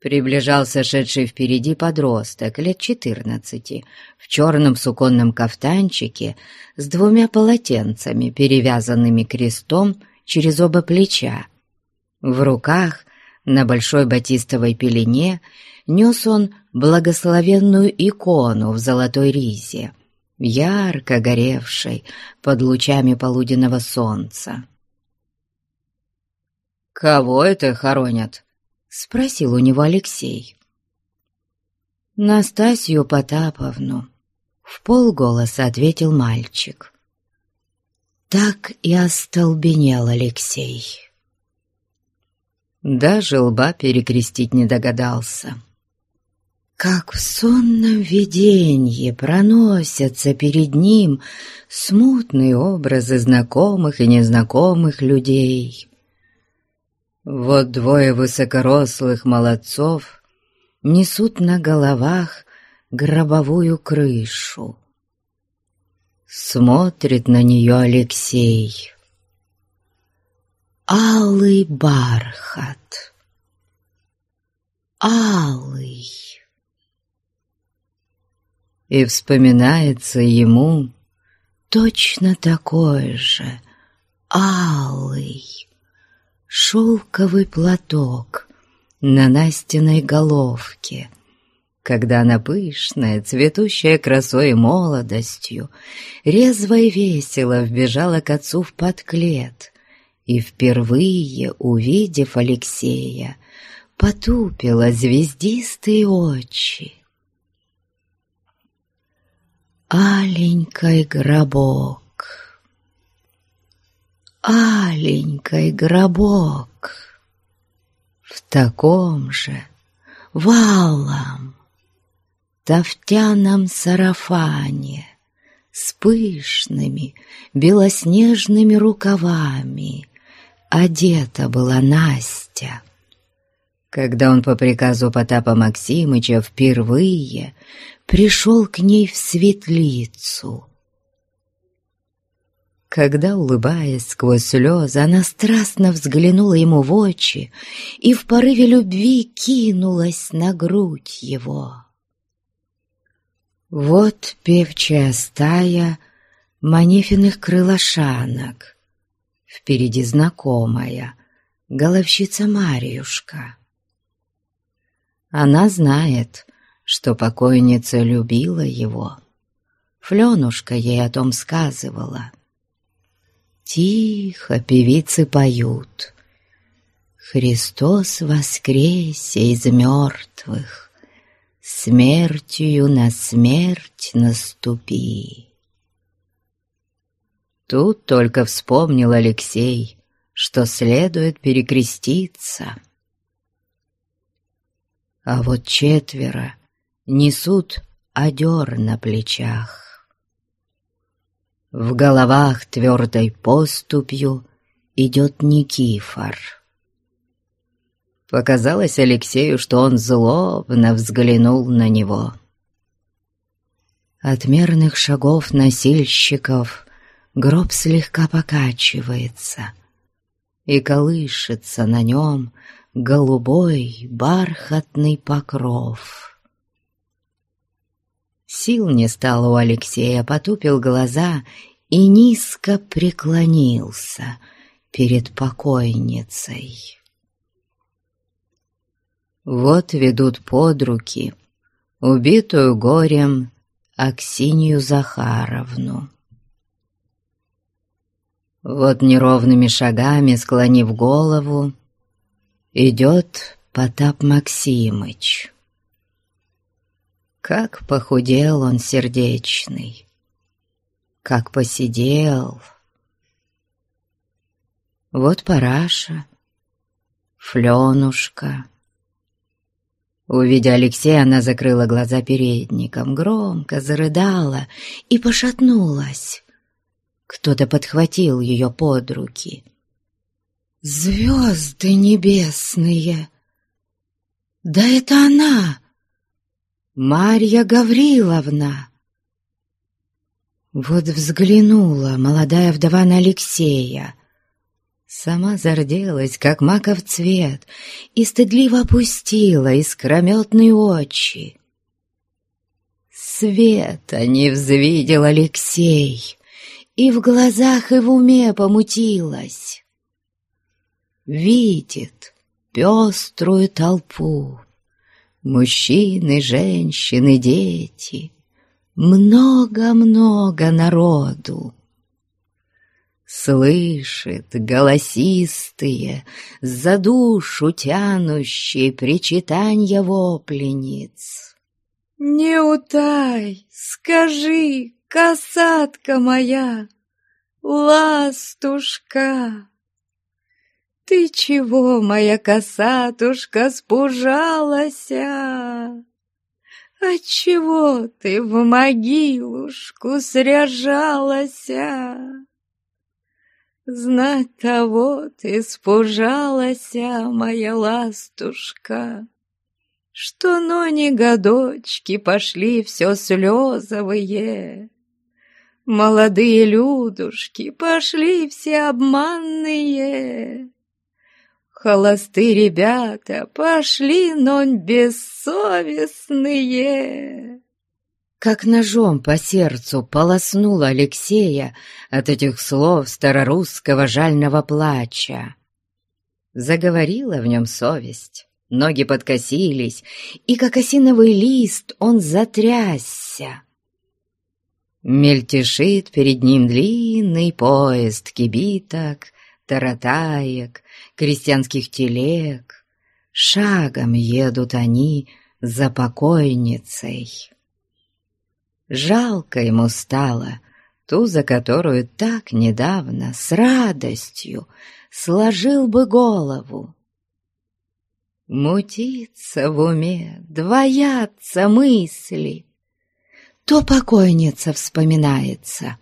Приближался шедший впереди подросток лет четырнадцати в черном суконном кафтанчике с двумя полотенцами, перевязанными крестом через оба плеча. В руках на большой батистовой пелене нес он благословенную икону в золотой ризе ярко горевшей под лучами полуденного солнца. «Кого это хоронят?» — спросил у него Алексей. «Настасью Потаповну», — в полголоса ответил мальчик. Так и остолбенел Алексей. Даже лба перекрестить не догадался. Как в сонном виденье проносятся перед ним смутные образы знакомых и незнакомых людей. Вот двое высокорослых молодцов несут на головах гробовую крышу. Смотрит на нее Алексей. Алый бархат. Алый и вспоминается ему точно такой же алый шелковый платок на Настиной головке, когда она пышная, цветущая красой и молодостью, резво и весело вбежала к отцу в подклет и, впервые увидев Алексея, потупила звездистые очи. Аленький гробок, аленький гробок, в таком же валом тафтяном сарафане с пышными белоснежными рукавами одета была Настя. Когда он по приказу Потапа Максимыча впервые пришел к ней в светлицу. Когда, улыбаясь сквозь слезы, она страстно взглянула ему в очи и в порыве любви кинулась на грудь его. Вот певчая стая манефиных крылошанок. Впереди знакомая, головщица Марьюшка. Она знает, что покойница любила его. Фленушка ей о том сказывала. Тихо певицы поют. Христос воскресе из мертвых смертью на смерть наступи. Тут только вспомнил Алексей, что следует перекреститься. А вот четверо несут одер на плечах. В головах твердой поступью идет Никифор — Показалось Алексею, что он злобно взглянул на него. От мерных шагов носильщиков гроб слегка покачивается, и колышется на нем голубой бархатный покров. Сил не стало у Алексея, потупил глаза и низко преклонился перед покойницей. Вот ведут под руки убитую горем Аксинью Захаровну. Вот неровными шагами, склонив голову, идет Потап Максимыч. Как похудел он сердечный, как посидел. Вот параша, Фленушка, Увидя Алексея, она закрыла глаза передником, громко зарыдала и пошатнулась. Кто-то подхватил ее под руки. «Звезды небесные! Да это она! Марья Гавриловна!» Вот взглянула молодая вдова на Алексея, Сама зарделась, как маков цвет, и стыдливо опустила искрометные очи. Света не взвидел Алексей, и в глазах и в уме помутилась. Видит пеструю толпу, мужчины, женщины, дети, много-много народу Слышит голосистые, за душу тянущие причитанья воплениц. «Не утай, скажи, касатка моя, ластушка!» «Ты чего, моя косатушка, спужалася? Отчего ты в могилушку сряжалася?» Знать того ты спужалася, моя ластушка, Что нони годочки пошли все слезовые. Молодые людушки пошли все обманные. Холосты ребята пошли, нонь бессовестные как ножом по сердцу полоснула Алексея от этих слов старорусского жального плача. Заговорила в нем совесть, ноги подкосились, и, как осиновый лист, он затрясся. Мельтешит перед ним длинный поезд кибиток, таратаек, крестьянских телег. Шагом едут они за покойницей. Жалко ему стало ту, за которую так недавно с радостью сложил бы голову. Мутится в уме, двоятся мысли. То покойница вспоминается,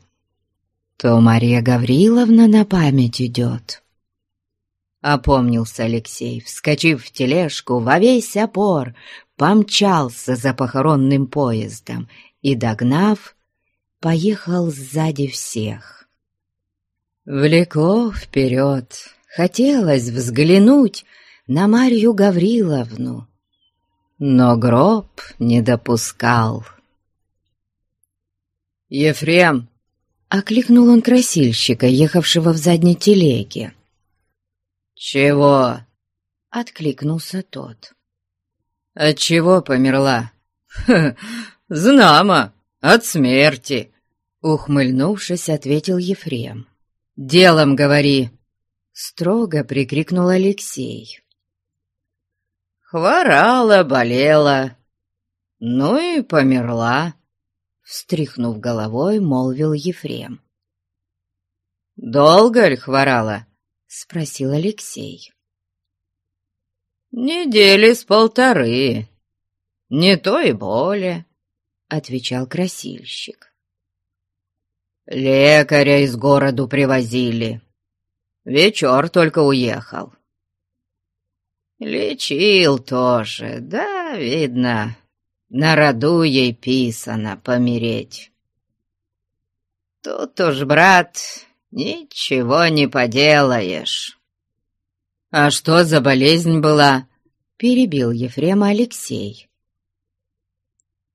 то Мария Гавриловна на память идет. Опомнился Алексей, вскочив в тележку, во весь опор, помчался за похоронным поездом и, догнав, поехал сзади всех. Влекло вперед, хотелось взглянуть на Марью Гавриловну, но гроб не допускал. «Ефрем!» — окликнул он красильщика, ехавшего в задней телеге. «Чего?» — откликнулся тот. «Отчего померла?» «Знамо, от смерти!» Ухмыльнувшись, ответил Ефрем. «Делом говори!» Строго прикрикнул Алексей. Хворала, болела, ну и померла, встряхнув головой, молвил Ефрем. «Долго ли хворала?» — спросил Алексей. «Недели с полторы, не то и более», — отвечал красильщик. «Лекаря из городу привозили. Вечер только уехал. Лечил тоже, да, видно, на роду ей писано помереть. Тут уж, брат, ничего не поделаешь. А что за болезнь была? Перебил Ефрема Алексей.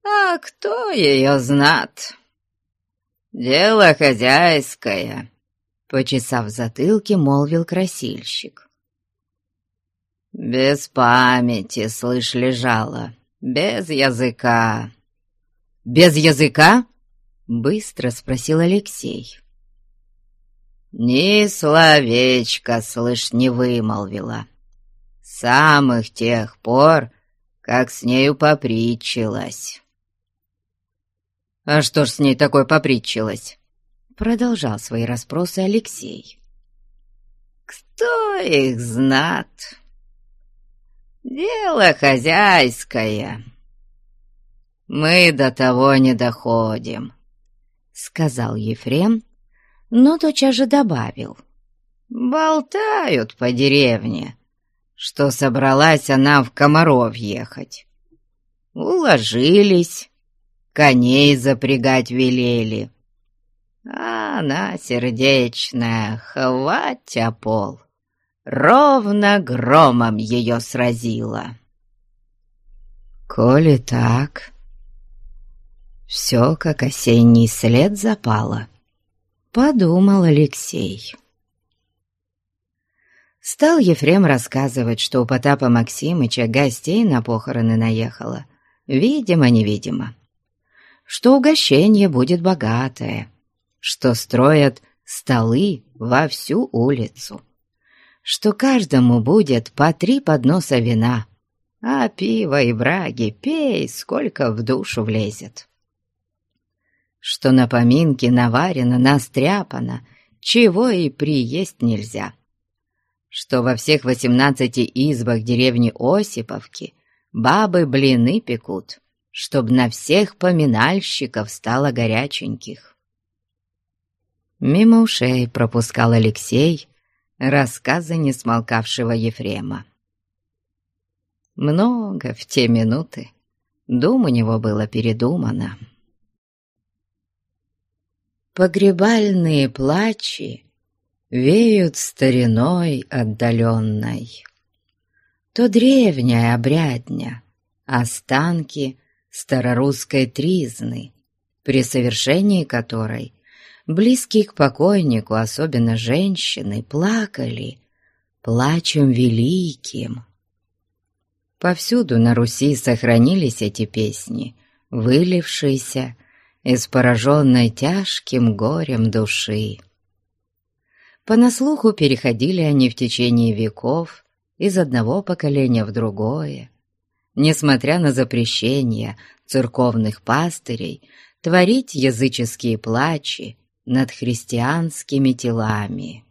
А кто ее знат? Дело хозяйское, почесав затылки, молвил красильщик. Без памяти, слышь, лежала, без языка. Без языка? Быстро спросил Алексей. Ни словечко, слышь, не вымолвила. С самых тех пор, как с нею попритчилась. «А что ж с ней такое попритчилось?» Продолжал свои расспросы Алексей. «Кто их знат?» Дело хозяйское. Мы до того не доходим, сказал Ефрем, но тотчас же добавил. Болтают по деревне, что собралась она в Комаров ехать. Уложились, коней запрягать велели. А она сердечная, хвать о пол ровно громом ее сразило. Коли так, все как осенний след запало, подумал Алексей. Стал Ефрем рассказывать, что у Потапа Максимыча гостей на похороны наехало, видимо-невидимо, что угощение будет богатое, что строят столы во всю улицу что каждому будет по три подноса вина, а пиво и браги пей, сколько в душу влезет. Что на поминке наварено, настряпано, чего и приесть нельзя. Что во всех восемнадцати избах деревни Осиповки бабы блины пекут, чтоб на всех поминальщиков стало горяченьких. Мимо ушей пропускал Алексей рассказы несмолкавшего Ефрема. Много в те минуты дум у него было передумано. Погребальные плачи веют стариной отдаленной. То древняя обрядня, останки старорусской тризны, при совершении которой близкие к покойнику, особенно женщины, плакали плачем великим. Повсюду на Руси сохранились эти песни, вылившиеся из пораженной тяжким горем души. По наслуху переходили они в течение веков из одного поколения в другое, несмотря на запрещение церковных пастырей творить языческие плачи над христианскими телами.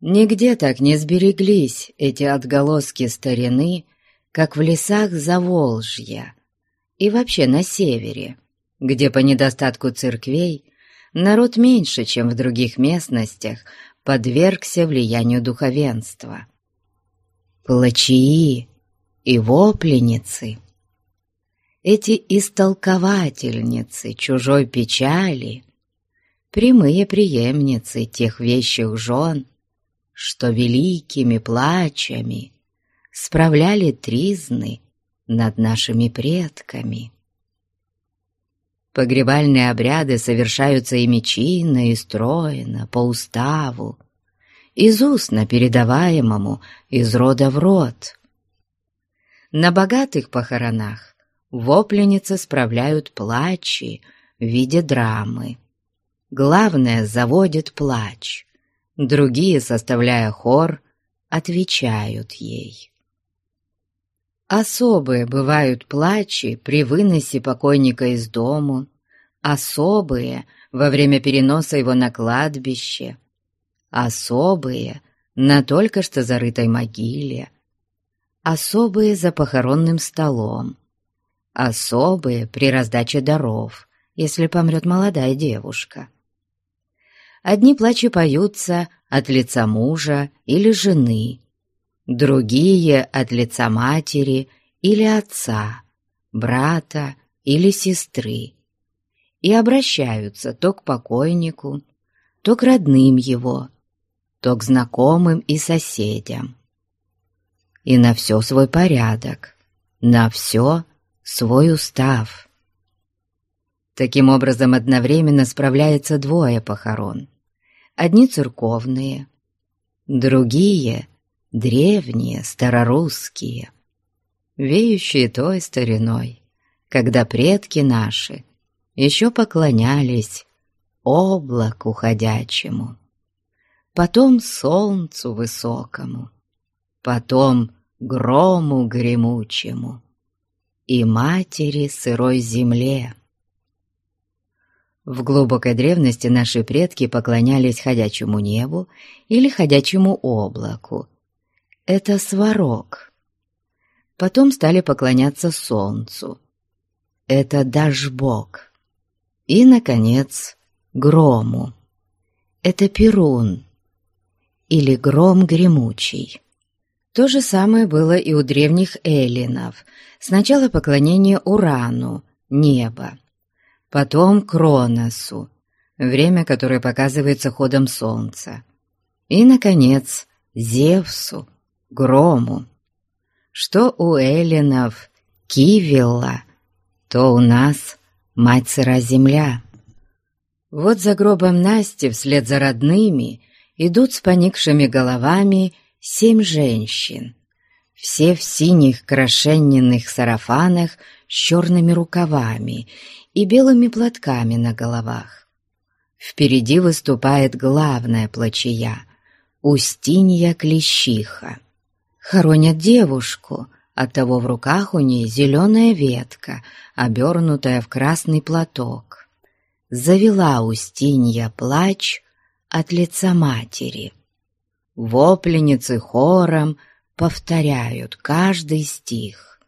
Нигде так не сбереглись эти отголоски старины, как в лесах Заволжья и вообще на севере, где по недостатку церквей народ меньше, чем в других местностях, подвергся влиянию духовенства. Плачии и вопленицы, эти истолковательницы чужой печали, прямые преемницы тех вещих жен, что великими плачами справляли тризны над нашими предками. Погребальные обряды совершаются ими чинно и стройно, по уставу, из устно передаваемому из рода в род. На богатых похоронах вопленицы справляют плачи в виде драмы. Главное заводит плач, другие, составляя хор, отвечают ей. Особые бывают плачи при выносе покойника из дому, особые во время переноса его на кладбище, особые на только что зарытой могиле, особые за похоронным столом, особые при раздаче даров, если помрет молодая девушка. Одни плачи поются от лица мужа или жены, другие от лица матери или отца, брата или сестры, и обращаются то к покойнику, то к родным его, то к знакомым и соседям. И на все свой порядок, на все свой устав. Таким образом, одновременно справляется двое похорон. Одни церковные, другие древние, старорусские, веющие той стариной, когда предки наши еще поклонялись облаку ходячему, потом солнцу высокому, потом грому гремучему и матери сырой земле. В глубокой древности наши предки поклонялись ходячему небу или ходячему облаку, это сварог. Потом стали поклоняться солнцу. Это дашбог. И, наконец, грому. Это перун или гром гремучий. То же самое было и у древних эллинов. Сначала поклонение Урану, небо, потом Кроносу, время, которое показывается ходом солнца, и, наконец, Зевсу, грому. Что у эллинов Кивилла, то у нас мать сыра земля. Вот за гробом Насти вслед за родными идут с поникшими головами семь женщин, все в синих крошенненных сарафанах с черными рукавами и белыми платками на головах. Впереди выступает главная плачая — Устинья Клещиха хоронят девушку, оттого в руках у ней зеленая ветка, обернутая в красный платок. Завела Устинья плач от лица матери. Вопленицы хором повторяют каждый стих.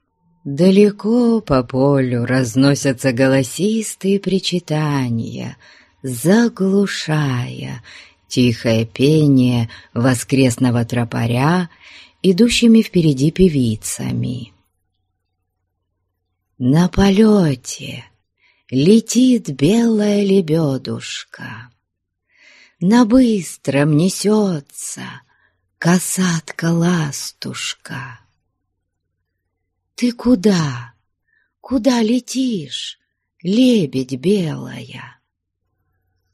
Далеко по полю разносятся голосистые причитания, заглушая тихое пение воскресного тропаря идущими впереди певицами. На полете летит белая лебедушка, На быстром несется касатка-ластушка. Ты куда, куда летишь, лебедь белая?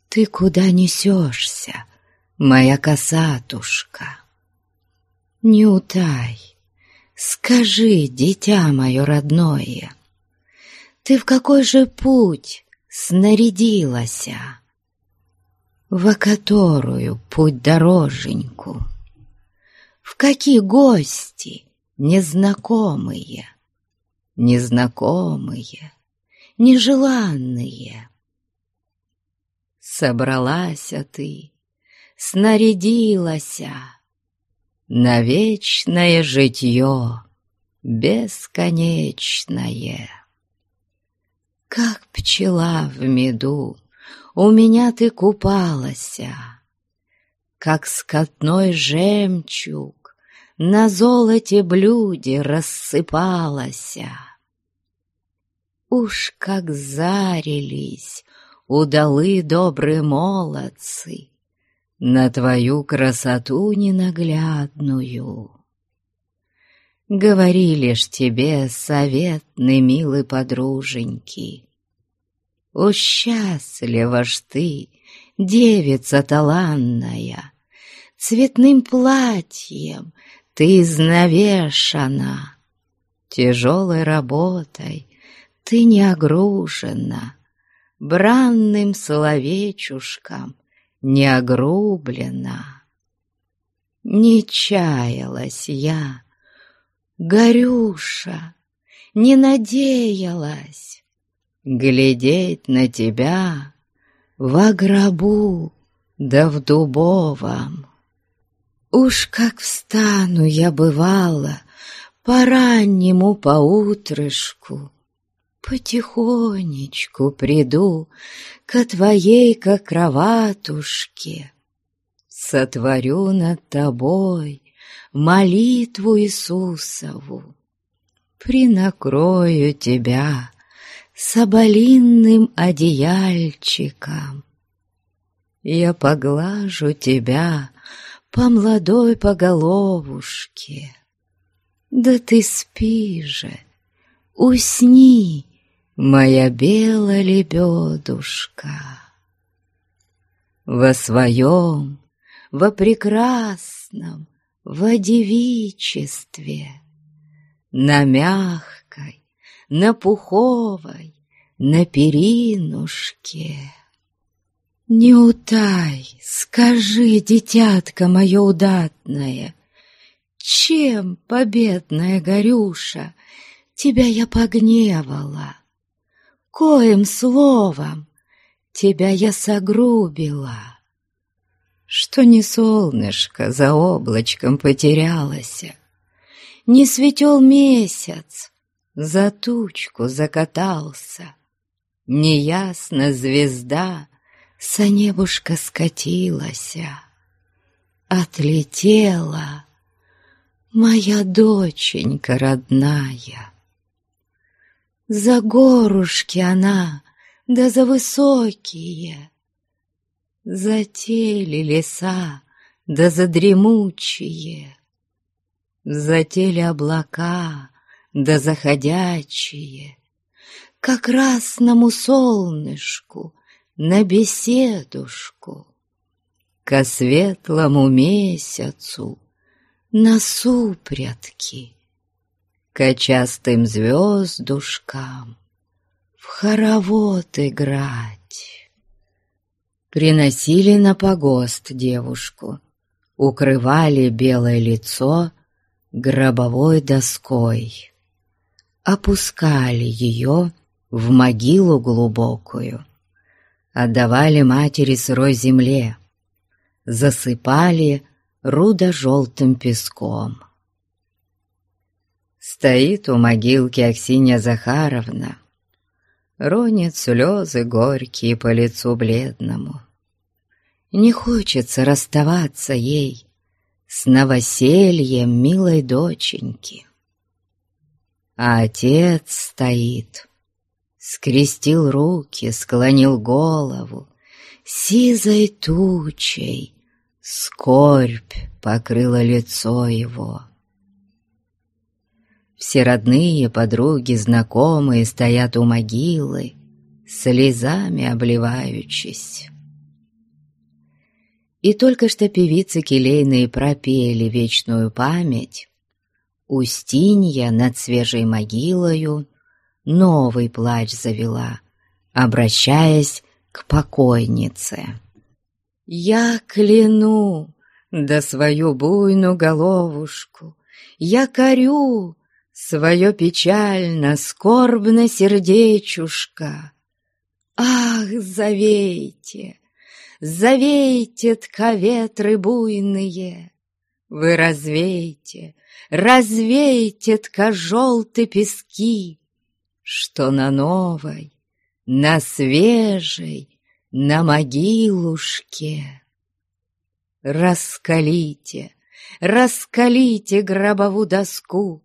Ты куда несешься, моя косатушка? Не утай, Скажи, дитя мое родное, Ты в какой же путь снарядилася? Во которую путь дороженьку? В какие гости незнакомые, Незнакомые, нежеланные? Собралася ты, снарядилася, на вечное житье, бесконечное. Как пчела в меду, у меня ты купалася, Как скотной жемчуг на золоте блюде рассыпалася. Уж как зарились удалы добрые молодцы, на твою красоту ненаглядную. Говорили ж тебе советны, милый подруженьки, О, счастлива ж ты, девица таланная, Цветным платьем ты изнавешана, Тяжелой работой ты не огружена, Бранным словечушком не огрублена. Не чаялась я, горюша, не надеялась Глядеть на тебя во гробу да в дубовом. Уж как встану я бывала по раннему поутрышку, Потихонечку приду ко твоей как кроватушке, Сотворю над тобой молитву Иисусову, Принакрою тебя соболинным одеяльчиком. Я поглажу тебя по молодой поголовушке. Да ты спи же, усни, моя белая лебедушка. Во своем, во прекрасном, во девичестве, На мягкой, на пуховой, на перинушке. Не утай, скажи, дитятка мое удатное, Чем, победная горюша, тебя я погневала? коим словом тебя я согрубила, Что не солнышко за облачком потерялось, Не светел месяц, за тучку закатался, Неясно звезда со небушка скатилась, Отлетела моя доченька родная. За горушки она, да за высокие, За тели леса, да за дремучие, За тели облака, да заходячие, Как красному солнышку на беседушку, Ко светлому месяцу на супрятки качастым звездушкам в хоровод играть. Приносили на погост девушку, укрывали белое лицо гробовой доской, опускали ее в могилу глубокую, отдавали матери сырой земле, засыпали рудо-желтым песком. Стоит у могилки Аксинья Захаровна, Ронит слезы горькие по лицу бледному. Не хочется расставаться ей С новосельем милой доченьки. А отец стоит, скрестил руки, склонил голову, Сизой тучей скорбь покрыла лицо его. Все родные, подруги, знакомые стоят у могилы, слезами обливаючись. И только что певицы келейные пропели вечную память, Устинья над свежей могилою новый плач завела, обращаясь к покойнице. «Я кляну, да свою буйную головушку, я корю свое печально скорбно сердечушка. Ах, завейте, завейте тка ветры буйные, вы развейте, развейте тка желты пески, что на новой, на свежей, на могилушке. Раскалите, раскалите гробову доску,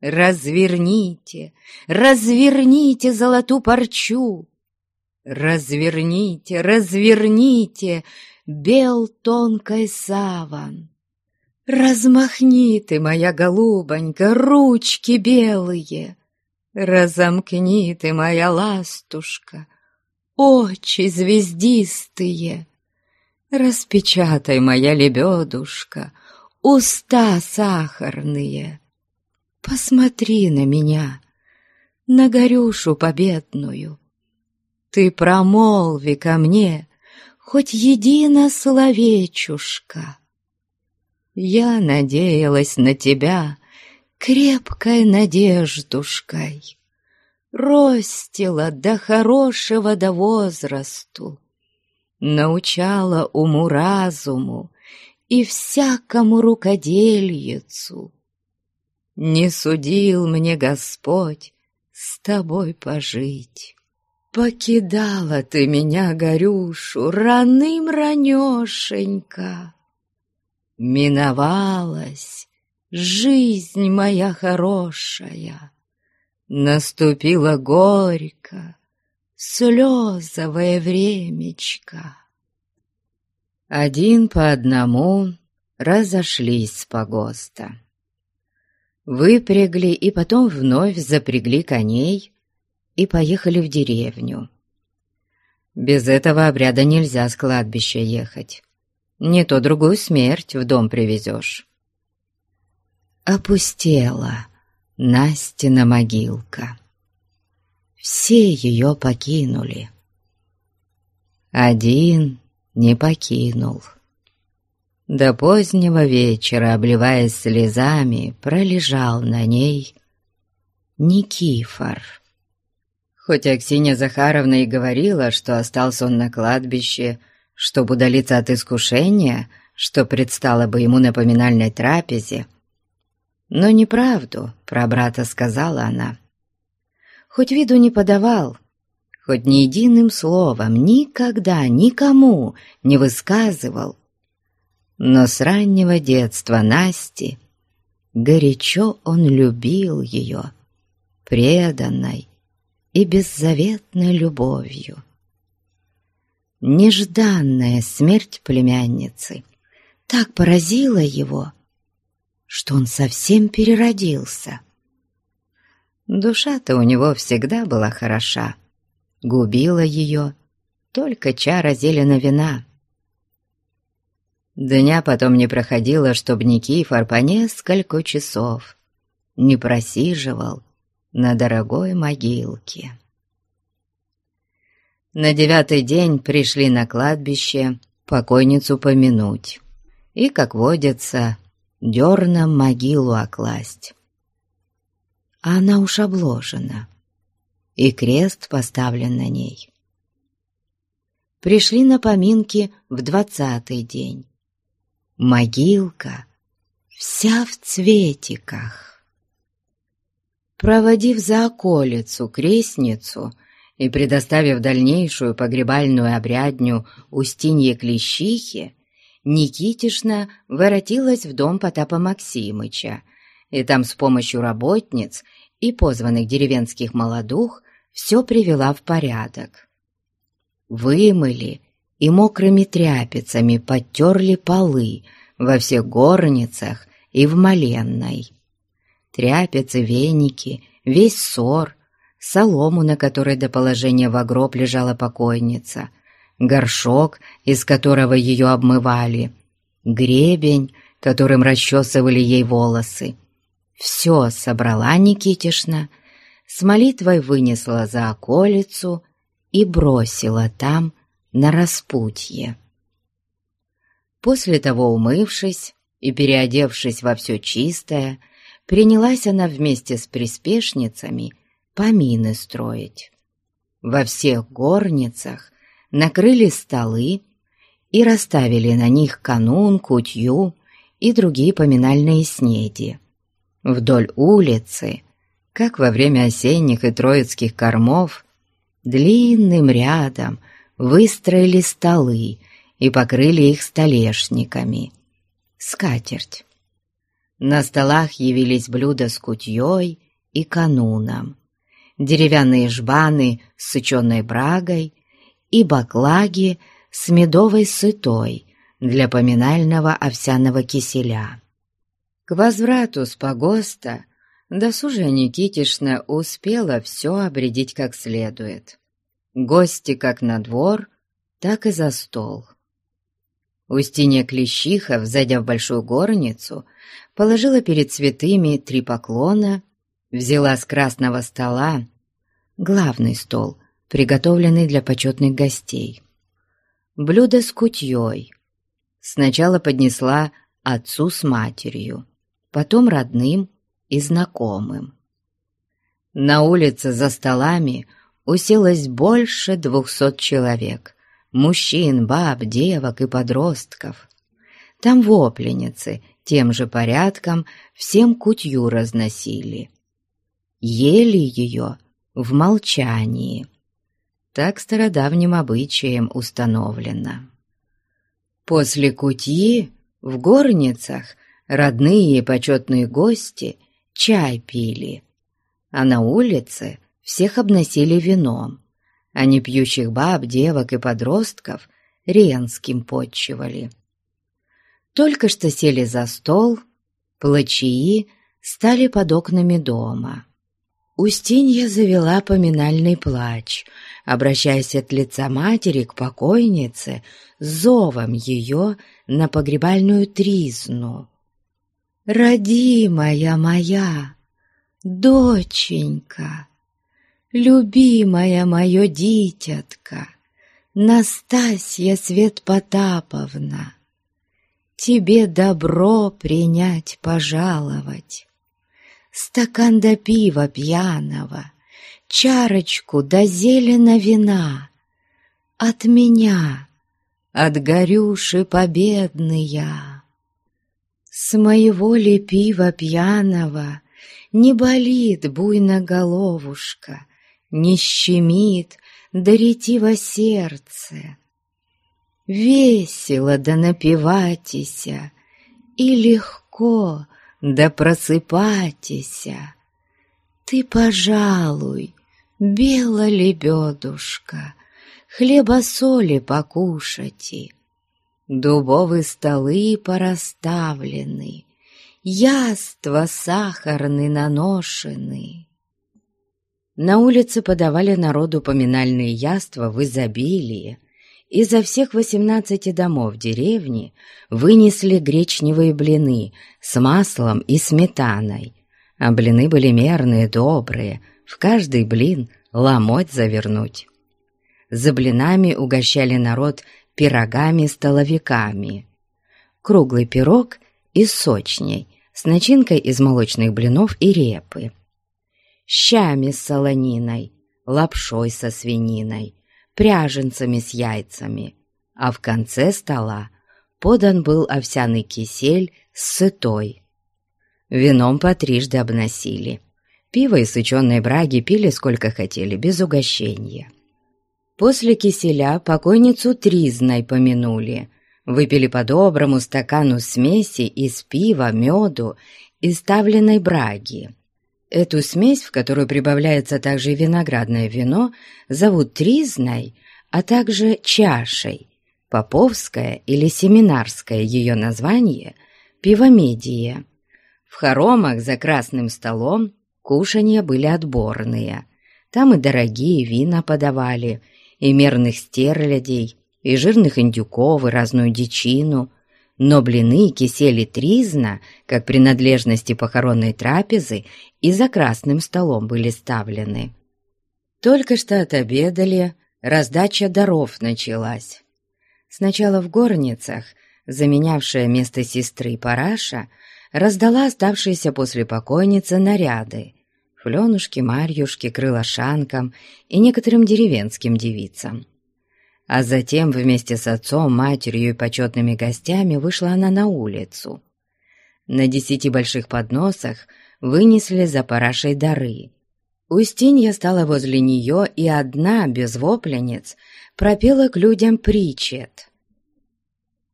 Разверните, разверните золоту парчу, Разверните, разверните бел тонкой саван. Размахни ты, моя голубонька, ручки белые, Разомкни ты, моя ластушка, очи звездистые, Распечатай, моя лебедушка, уста сахарные. Посмотри на меня, на горюшу победную. Ты промолви ко мне хоть едино словечушка. Я надеялась на тебя крепкой надеждушкой, Ростила до хорошего до возрасту, Научала уму-разуму и всякому рукодельицу. Не судил мне Господь с тобой пожить. Покидала ты меня, горюшу, раным ранешенька. Миновалась жизнь моя хорошая, Наступила горько, слезовое времечко. Один по одному разошлись с погоста. Выпрягли и потом вновь запрягли коней и поехали в деревню. Без этого обряда нельзя с кладбища ехать. Не то другую смерть в дом привезешь. Опустела Настина могилка. Все ее покинули. Один не покинул. До позднего вечера, обливаясь слезами, пролежал на ней Никифор. Хоть Аксинья Захаровна и говорила, что остался он на кладбище, чтобы удалиться от искушения, что предстало бы ему на поминальной трапезе, но неправду про брата сказала она. Хоть виду не подавал, хоть ни единым словом никогда никому не высказывал, но с раннего детства Насти горячо он любил ее, преданной и беззаветной любовью. Нежданная смерть племянницы так поразила его, что он совсем переродился. Душа-то у него всегда была хороша, губила ее только чара зелена вина — Дня потом не проходило, чтобы Никифор по несколько часов не просиживал на дорогой могилке. На девятый день пришли на кладбище покойницу помянуть и, как водится, дерном могилу окласть. А она уж обложена, и крест поставлен на ней. Пришли на поминки в двадцатый день могилка вся в цветиках. Проводив за околицу крестницу и предоставив дальнейшую погребальную обрядню Устинье Клещихе, Никитишна воротилась в дом Потапа Максимыча, и там с помощью работниц и позванных деревенских молодух все привела в порядок. Вымыли и мокрыми тряпицами подтерли полы во всех горницах и в моленной. Тряпицы, веники, весь ссор, солому, на которой до положения в гроб лежала покойница, горшок, из которого ее обмывали, гребень, которым расчесывали ей волосы, Все собрала Никитишна, с молитвой вынесла за околицу и бросила там на распутье. После того, умывшись и переодевшись во все чистое, принялась она вместе с приспешницами помины строить. Во всех горницах накрыли столы и расставили на них канун, кутью и другие поминальные снеди. Вдоль улицы, как во время осенних и троицких кормов, длинным рядом выстроили столы и покрыли их столешниками. Скатерть. На столах явились блюда с кутьей и кануном, деревянные жбаны с сыченой брагой и баклаги с медовой сытой для поминального овсяного киселя. К возврату с погоста досужая Никитишна успела все обредить как следует. Гости как на двор, так и за стол. Устинья Клещиха, зайдя в большую горницу, положила перед святыми три поклона, взяла с красного стола главный стол, приготовленный для почетных гостей. Блюдо с кутьей. Сначала поднесла отцу с матерью, потом родным и знакомым. На улице за столами уселось больше двухсот человек, мужчин, баб, девок и подростков. Там вопленицы тем же порядком всем кутью разносили. Ели ее в молчании. Так стародавним обычаем установлено. После кутьи в горницах родные и почетные гости чай пили, а на улице всех обносили вином, а не пьющих баб, девок и подростков ренским подчивали. Только что сели за стол, плачии стали под окнами дома. Устинья завела поминальный плач, обращаясь от лица матери к покойнице с зовом ее на погребальную тризну. «Родимая моя, доченька, любимая мое дитятка, Настасья Светпотаповна, тебе добро принять пожаловать» стакан до пива пьяного, чарочку до зелена вина. От меня, от горюши победная. С моего ли пива пьяного Не болит буйно головушка, Не щемит да ретиво сердце. Весело да напиватися, И легко да просыпайтеся. Ты, пожалуй, бела лебедушка, Хлеба-соли покушати. Дубовые столы пораставлены, Яства сахарны наношены. На улице подавали народу поминальные яства в изобилии, Изо всех восемнадцати домов деревни вынесли гречневые блины с маслом и сметаной, а блины были мерные, добрые, в каждый блин ломоть завернуть. За блинами угощали народ пирогами-столовиками. Круглый пирог из сочней, с начинкой из молочных блинов и репы. Щами с солониной, лапшой со свининой, пряженцами с яйцами, а в конце стола подан был овсяный кисель с сытой. Вином по трижды обносили. Пиво и сыченые браги пили сколько хотели, без угощения. После киселя покойницу тризной помянули. Выпили по доброму стакану смеси из пива, меду и ставленной браги. Эту смесь, в которую прибавляется также виноградное вино, зовут тризной, а также чашей. Поповское или семинарское ее название – пивомедия. В хоромах за красным столом кушанья были отборные. Там и дорогие вина подавали, и мерных стерлядей, и жирных индюков, и разную дичину. Но блины кисели тризна, как принадлежности похоронной трапезы, и за красным столом были ставлены. Только что отобедали, раздача даров началась. Сначала в горницах, заменявшая место сестры Параша, раздала оставшиеся после покойницы наряды — фленушки, марьюшки, крылошанкам и некоторым деревенским девицам. А затем вместе с отцом, матерью и почетными гостями вышла она на улицу. На десяти больших подносах вынесли за парашей дары. Устинья стала возле нее, и одна, без вопленец, пропела к людям причет.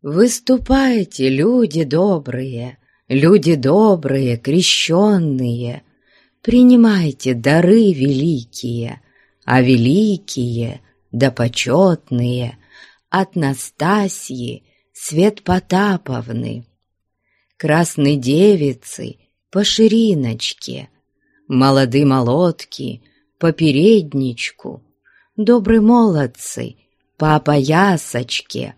«Выступайте, люди добрые, люди добрые, крещенные, принимайте дары великие, а великие — да почетные, от Настасьи, Свет Потаповны, Красной Девицы, по шириночке, Молоды молотки, по передничку, Добрые молодцы, по опоясочке.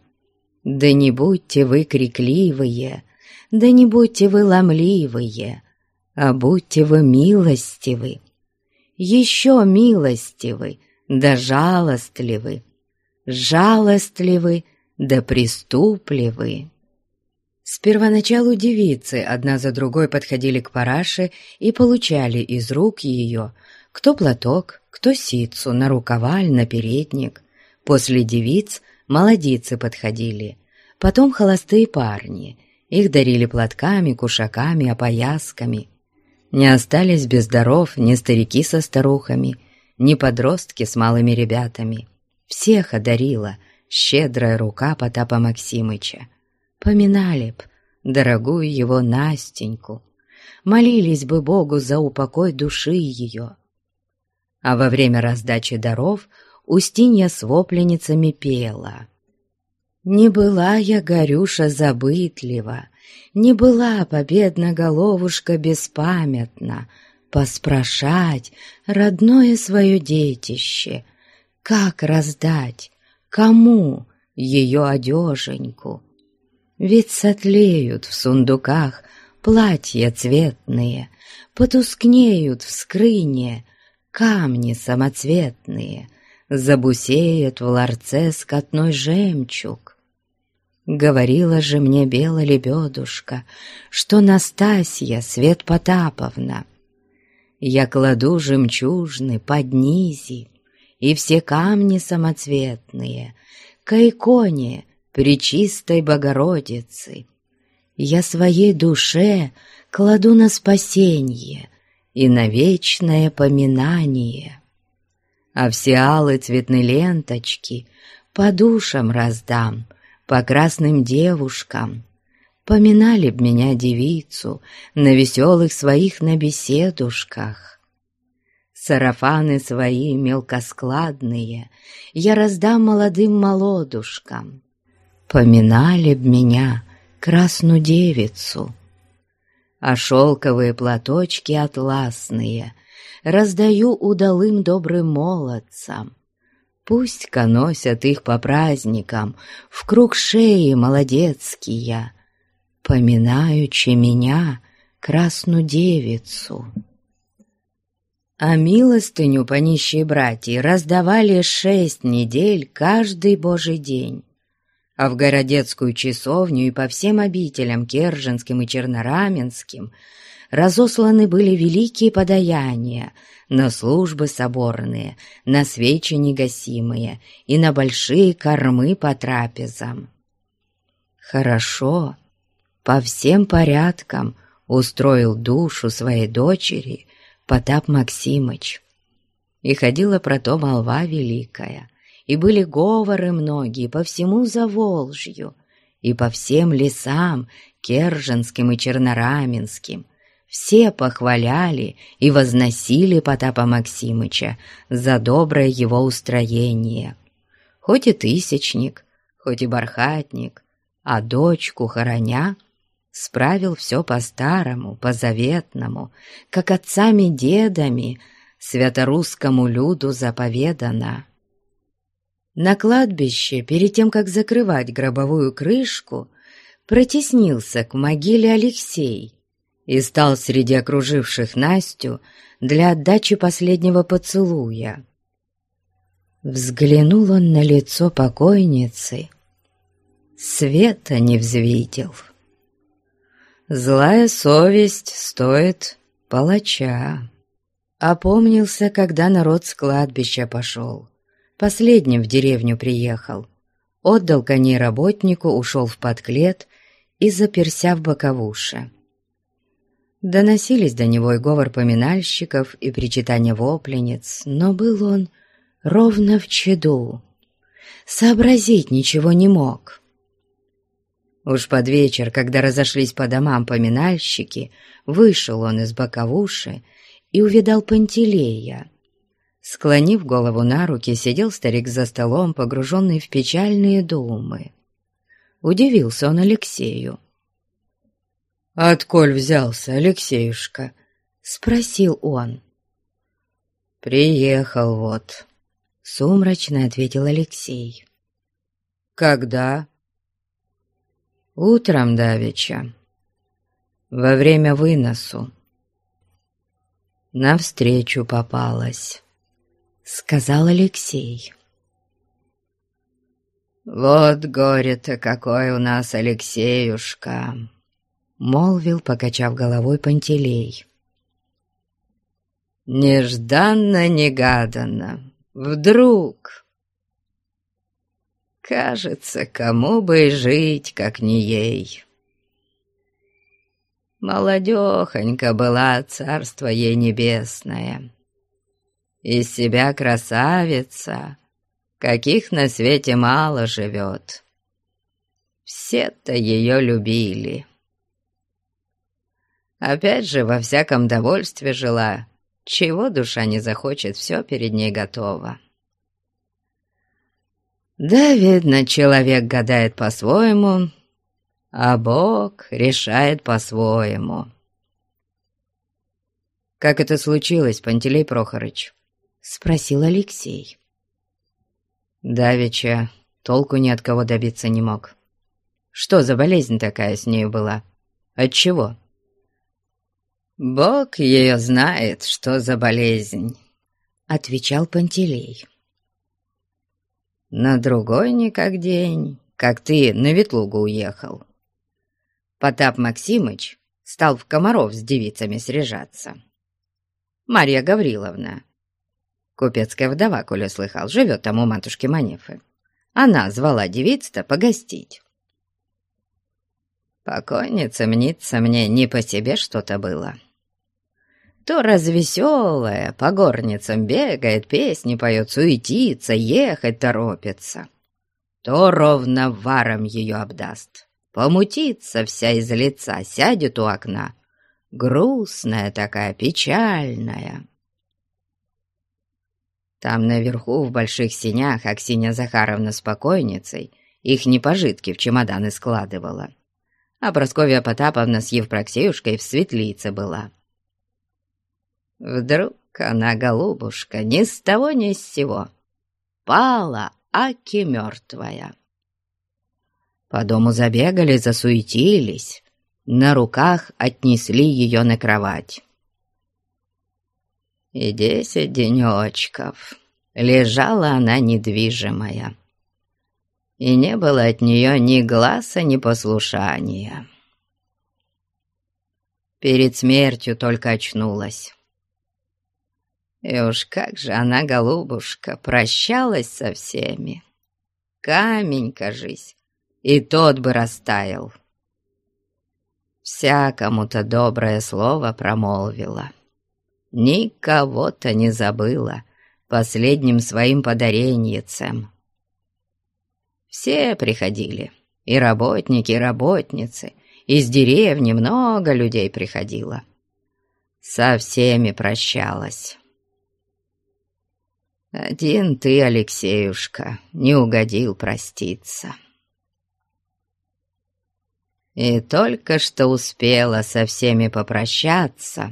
Да не будьте вы крикливые, Да не будьте вы ломливые, А будьте вы милостивы, Еще милостивы, да жалостливы, жалостливы, да преступливы. С первоначалу девицы одна за другой подходили к параше и получали из рук ее кто платок, кто ситцу, на рукаваль, на передник. После девиц молодицы подходили, потом холостые парни. Их дарили платками, кушаками, опоясками. Не остались без даров ни старики со старухами, ни подростки с малыми ребятами. Всех одарила щедрая рука Потапа Максимыча. Поминали б дорогую его Настеньку, молились бы Богу за упокой души ее. А во время раздачи даров Устинья с вопленницами пела. «Не была я, горюша, забытлива, Не была победна головушка беспамятна, поспрашать родное свое детище, как раздать, кому ее одеженьку. Ведь сотлеют в сундуках платья цветные, потускнеют в скрыне камни самоцветные, забусеет в ларце скотной жемчуг. Говорила же мне белая лебедушка, что Настасья Свет Потаповна я кладу жемчужны под низи, И все камни самоцветные К иконе Пречистой Богородицы. Я своей душе кладу на спасенье И на вечное поминание. А все алые цветные ленточки По душам раздам, по красным девушкам, Поминали б меня девицу На веселых своих набеседушках. Сарафаны свои мелкоскладные Я раздам молодым молодушкам. Поминали б меня красную девицу. А шелковые платочки атласные Раздаю удалым добрым молодцам. Пусть-ка носят их по праздникам В круг шеи молодецкие, поминаючи меня, красную девицу. А милостыню по нищей братьи раздавали шесть недель каждый божий день. А в городецкую часовню и по всем обителям Керженским и Чернораменским разосланы были великие подаяния на службы соборные, на свечи негасимые и на большие кормы по трапезам. Хорошо, по всем порядкам устроил душу своей дочери Потап Максимыч. И ходила про то молва великая, и были говоры многие по всему Заволжью, и по всем лесам Керженским и Чернораменским. Все похваляли и возносили Потапа Максимыча за доброе его устроение. Хоть и тысячник, хоть и бархатник, а дочку хороня — справил все по-старому, по-заветному, как отцами-дедами святорусскому люду заповедано. На кладбище, перед тем, как закрывать гробовую крышку, протеснился к могиле Алексей и стал среди окруживших Настю для отдачи последнего поцелуя. Взглянул он на лицо покойницы, света не взвидел. Злая совесть стоит палача. Опомнился, когда народ с кладбища пошел. Последним в деревню приехал. Отдал коней работнику, ушел в подклет и заперся в боковуше. Доносились до него и говор поминальщиков, и причитания вопленниц, но был он ровно в чаду. Сообразить ничего не мог. Уж под вечер, когда разошлись по домам поминальщики, вышел он из боковуши и увидал Пантелея. Склонив голову на руки, сидел старик за столом, погруженный в печальные думы. Удивился он Алексею. «Отколь взялся, Алексеюшка?» — спросил он. «Приехал вот», — сумрачно ответил Алексей. «Когда?» «Утром давеча, во время выносу навстречу попалась», — сказал Алексей. «Вот горе-то какой у нас, Алексеюшка!» — молвил, покачав головой Пантелей. «Нежданно-негаданно, вдруг...» «Кажется, кому бы и жить, как не ей...» Молодехонька была царство ей небесное. Из себя красавица, каких на свете мало живет. Все-то ее любили. Опять же, во всяком довольстве жила, чего душа не захочет, все перед ней готово. Да, видно, человек гадает по-своему, а Бог решает по-своему. «Как это случилось, Пантелей Прохорыч?» — спросил Алексей. Давича толку ни от кого добиться не мог. Что за болезнь такая с нею была? Отчего? «Бог ее знает, что за болезнь», — отвечал Пантелей. «На другой никак день, как ты на Ветлугу уехал, Потап Максимыч стал в Комаров с девицами срежаться. Марья Гавриловна, купецкая вдова, коли слыхал, живет там у матушки Манефы. Она звала девиц-то погостить. Покойница мнится мне не по себе что-то было. То развеселая, по горницам бегает, песни поет, суетится, ехать торопится. То ровно варом ее обдаст помутится вся из лица, сядет у окна, грустная такая, печальная. Там наверху в больших синях Аксинья Захаровна с покойницей их непожитки в чемоданы складывала, а Прасковья Потаповна с Евпроксеюшкой в светлице была. Вдруг она, голубушка, ни с того ни с сего, пала, аки мертвая. По дому забегали, засуетились, на руках отнесли ее на кровать. И десять денечков лежала она недвижимая, и не было от нее ни глаза, ни послушания. Перед смертью только очнулась. И уж как же она, голубушка, прощалась со всеми. Камень, кажись, и тот бы растаял. Всякому-то доброе слово промолвила. Никого-то не забыла последним своим подареньицем. Все приходили, и работники, и работницы, из деревни много людей приходило. Со всеми прощалась. Один ты, Алексеюшка, не угодил проститься и только что успела со всеми попрощаться,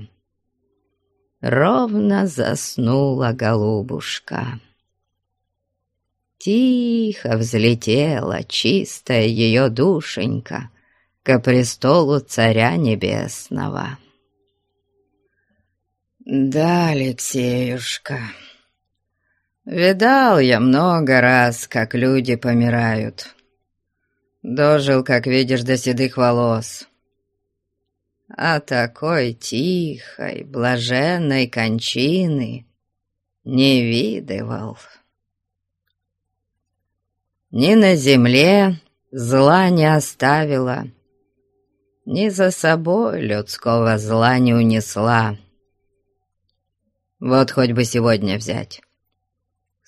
ровно заснула голубушка. Тихо взлетела чистая ее душенька ко престолу Царя Небесного. Да, Алексеюшка, видал я много раз, как люди помирают. Дожил, как видишь, до седых волос. А такой тихой, блаженной кончины не видывал. Ни на земле зла не оставила, Ни за собой людского зла не унесла. Вот хоть бы сегодня взять.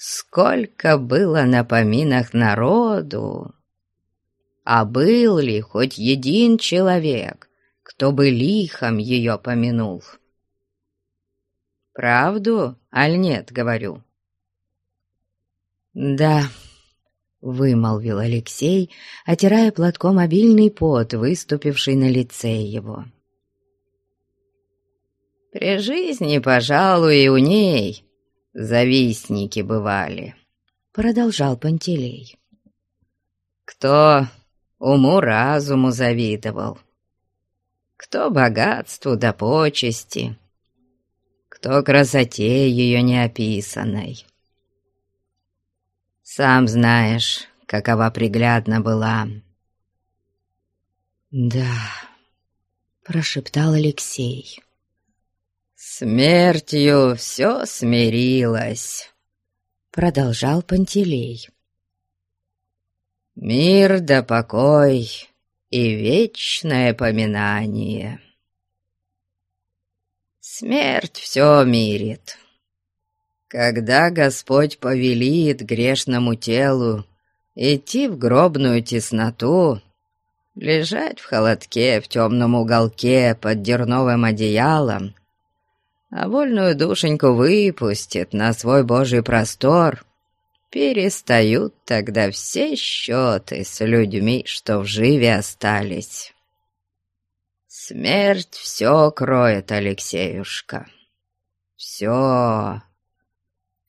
Сколько было на поминах народу, А был ли хоть един человек, Кто бы лихом ее помянул? Правду, аль нет, говорю? Да, — вымолвил Алексей, отирая платком обильный пот, выступивший на лице его. «При жизни, пожалуй, и у ней завистники бывали», — продолжал Пантелей. «Кто уму-разуму завидовал, кто богатству да почести, кто красоте ее неописанной» Сам знаешь, какова приглядна была». «Да», — прошептал Алексей. «Смертью все смирилось», — продолжал Пантелей. «Мир да покой и вечное поминание. Смерть все мирит». Когда Господь повелит грешному телу идти в гробную тесноту, лежать в холодке в темном уголке под дерновым одеялом, а вольную душеньку выпустит на свой божий простор, перестают тогда все счеты с людьми, что в живе остались. Смерть все кроет, Алексеюшка. Все.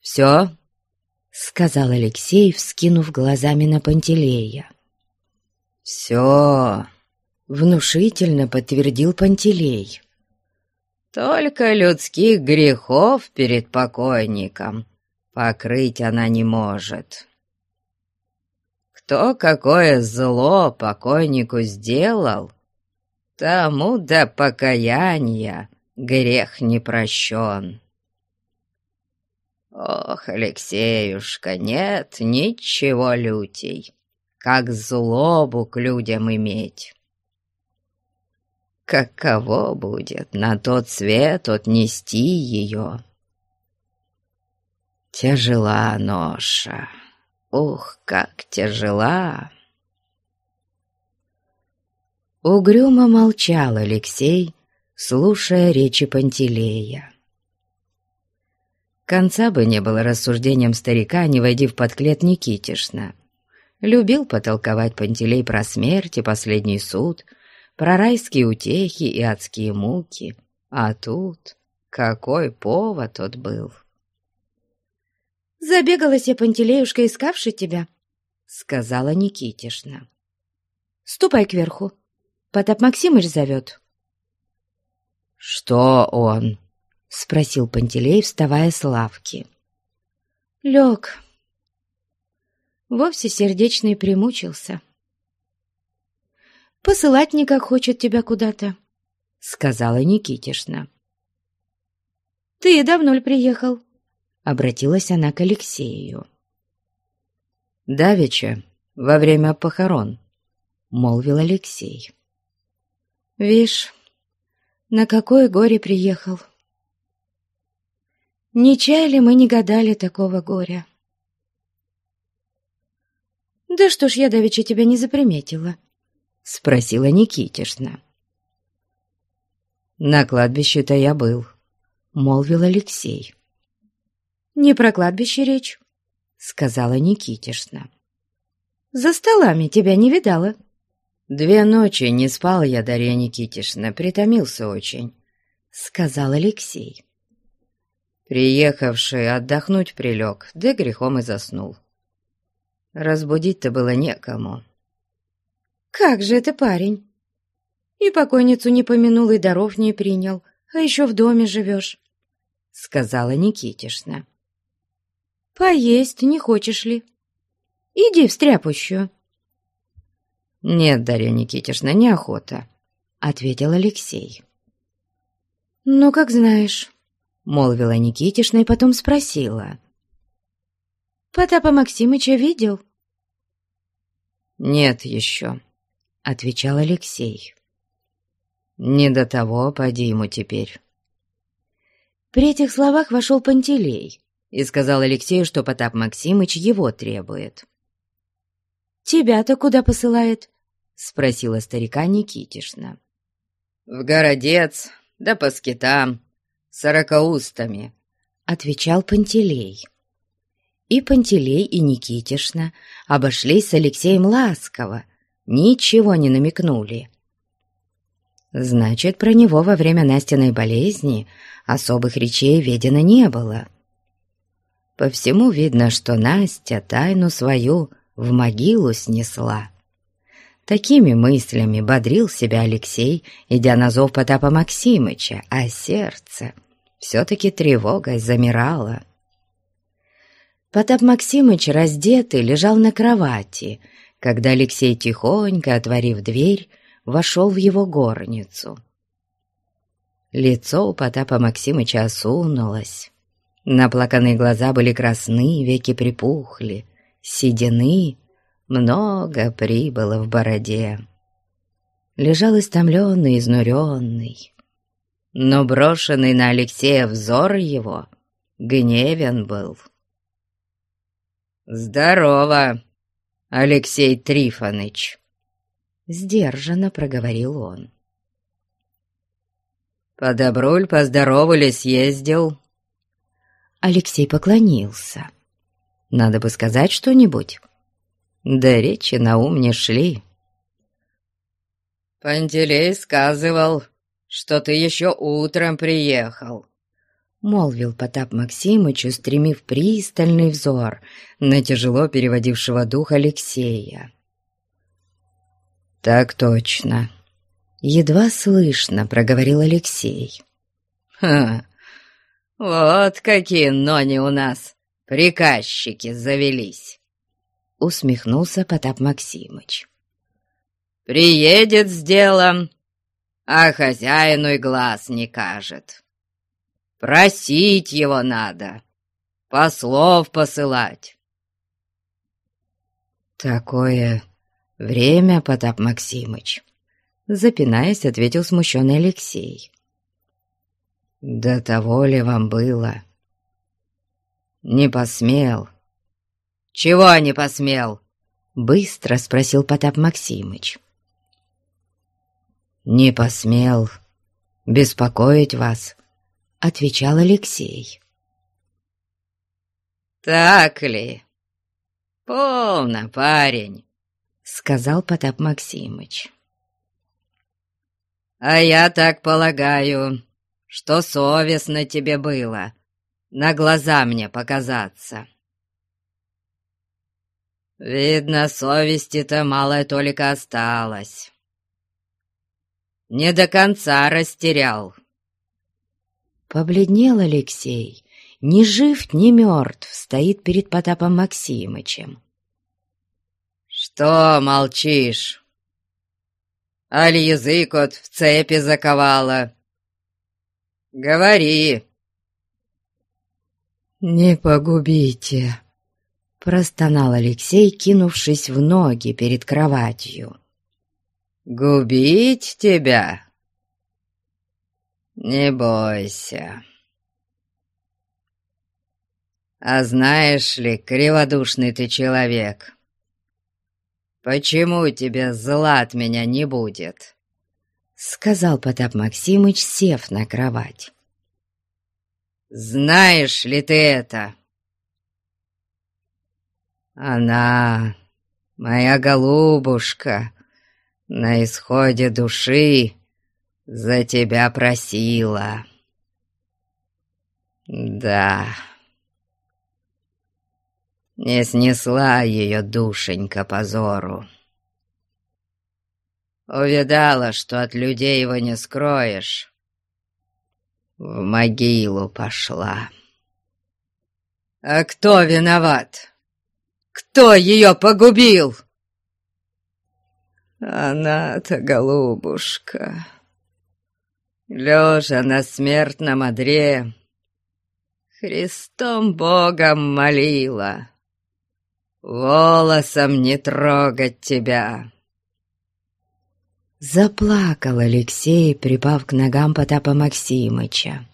«Все?» — сказал Алексей, вскинув глазами на Пантелея. «Все!» — внушительно подтвердил Пантелей. «Только людских грехов перед покойником покрыть она не может. Кто какое зло покойнику сделал, тому до покаяния грех не прощен». Ох, Алексеюшка, нет ничего лютей, как злобу к людям иметь. Каково будет на тот свет отнести ее? Тяжела ноша, ух, как тяжела! Угрюмо молчал Алексей, слушая речи Пантелея. Конца бы не было рассуждением старика, не войди в подклет Никитишна. Любил потолковать Пантелей про смерть и последний суд, про райские утехи и адские муки. А тут какой повод тот был. «Забегалась я, Пантелеюшка, искавши тебя», — сказала Никитишна. «Ступай кверху, Потап Максимыч зовет». «Что он?» — спросил Пантелей, вставая с лавки. «Лег. Вовсе сердечный примучился. Посылать никак хочет тебя куда-то», — сказала Никитишна. «Ты давно ли приехал?» — обратилась она к Алексею. «Давеча, во время похорон», — молвил Алексей. «Вишь, на какое горе приехал?» Не чаяли мы, не гадали такого горя. «Да что ж я давеча тебя не заприметила?» — спросила Никитишна. «На кладбище-то я был», — молвил Алексей. «Не про кладбище речь», — сказала Никитишна. «За столами тебя не видала». «Две ночи не спал я, Дарья Никитишна, притомился очень», — сказал Алексей. Приехавший отдохнуть прилег, да грехом и заснул. Разбудить-то было некому. «Как же это, парень? И покойницу не помянул, и даров не принял, а еще в доме живешь», — сказала Никитишна. «Поесть не хочешь ли? Иди в стряпущую». «Нет, Дарья Никитишна, неохота», — ответил Алексей. «Ну, как знаешь», — молвила Никитишна и потом спросила. «Потапа Максимыча видел?» «Нет еще», — отвечал Алексей. «Не до того, поди ему теперь». При этих словах вошел Пантелей и сказал Алексею, что Потап Максимыч его требует. «Тебя-то куда посылает?» — спросила старика Никитишна. «В городец, да по скитам, сорокаустами», — отвечал Пантелей. И Пантелей, и Никитишна обошлись с Алексеем ласково, ничего не намекнули. Значит, про него во время Настиной болезни особых речей ведено не было. По всему видно, что Настя тайну свою в могилу снесла. Такими мыслями бодрил себя Алексей, идя на зов Потапа Максимыча, а сердце все-таки тревогой замирало. Потап Максимыч, раздетый, лежал на кровати, когда Алексей, тихонько отворив дверь, вошел в его горницу. Лицо у Потапа Максимыча осунулось. Наплаканные глаза были красны, веки припухли, седины много прибыло в бороде. Лежал истомленный, изнуренный, но брошенный на Алексея взор его гневен был. «Здорово, Алексей Трифоныч!» Сдержанно проговорил он. «По добруль, по здорову ли съездил?» Алексей поклонился. «Надо бы сказать что-нибудь». Да речи на ум не шли. «Пантелей сказывал, что ты еще утром приехал», — молвил Потап Максимыч, устремив пристальный взор на тяжело переводившего дух Алексея. «Так точно», — едва слышно проговорил Алексей. «Ха, вот какие нони у нас приказчики завелись!» — усмехнулся Потап Максимыч. «Приедет с делом, а хозяину и глаз не кажет. Просить его надо, послов посылать. Такое время, Потап Максимыч, запинаясь, ответил смущенный Алексей. До того ли вам было? Не посмел. Чего не посмел? Быстро спросил Потап Максимыч не посмел беспокоить вас», — отвечал Алексей. «Так ли? Полно, парень», — сказал Потап Максимыч. «А я так полагаю, что совестно тебе было на глаза мне показаться». Видно, совести-то малая только осталось не до конца растерял. Побледнел Алексей, ни жив, ни мертв, стоит перед Потапом Максимычем. «Что молчишь? Аль язык вот в цепи заковала? Говори!» «Не погубите!» — простонал Алексей, кинувшись в ноги перед кроватью. «Губить тебя? Не бойся. А знаешь ли, криводушный ты человек, почему тебе зла от меня не будет?» Сказал Потап Максимыч, сев на кровать. «Знаешь ли ты это?» «Она, моя голубушка», на исходе души за тебя просила. Да, не снесла ее душенька позору. Увидала, что от людей его не скроешь. В могилу пошла. А кто виноват? Кто ее погубил? Она-то, голубушка, лежа на смертном одре, Христом Богом молила, волосом не трогать тебя. Заплакал Алексей, припав к ногам Потапа Максимыча.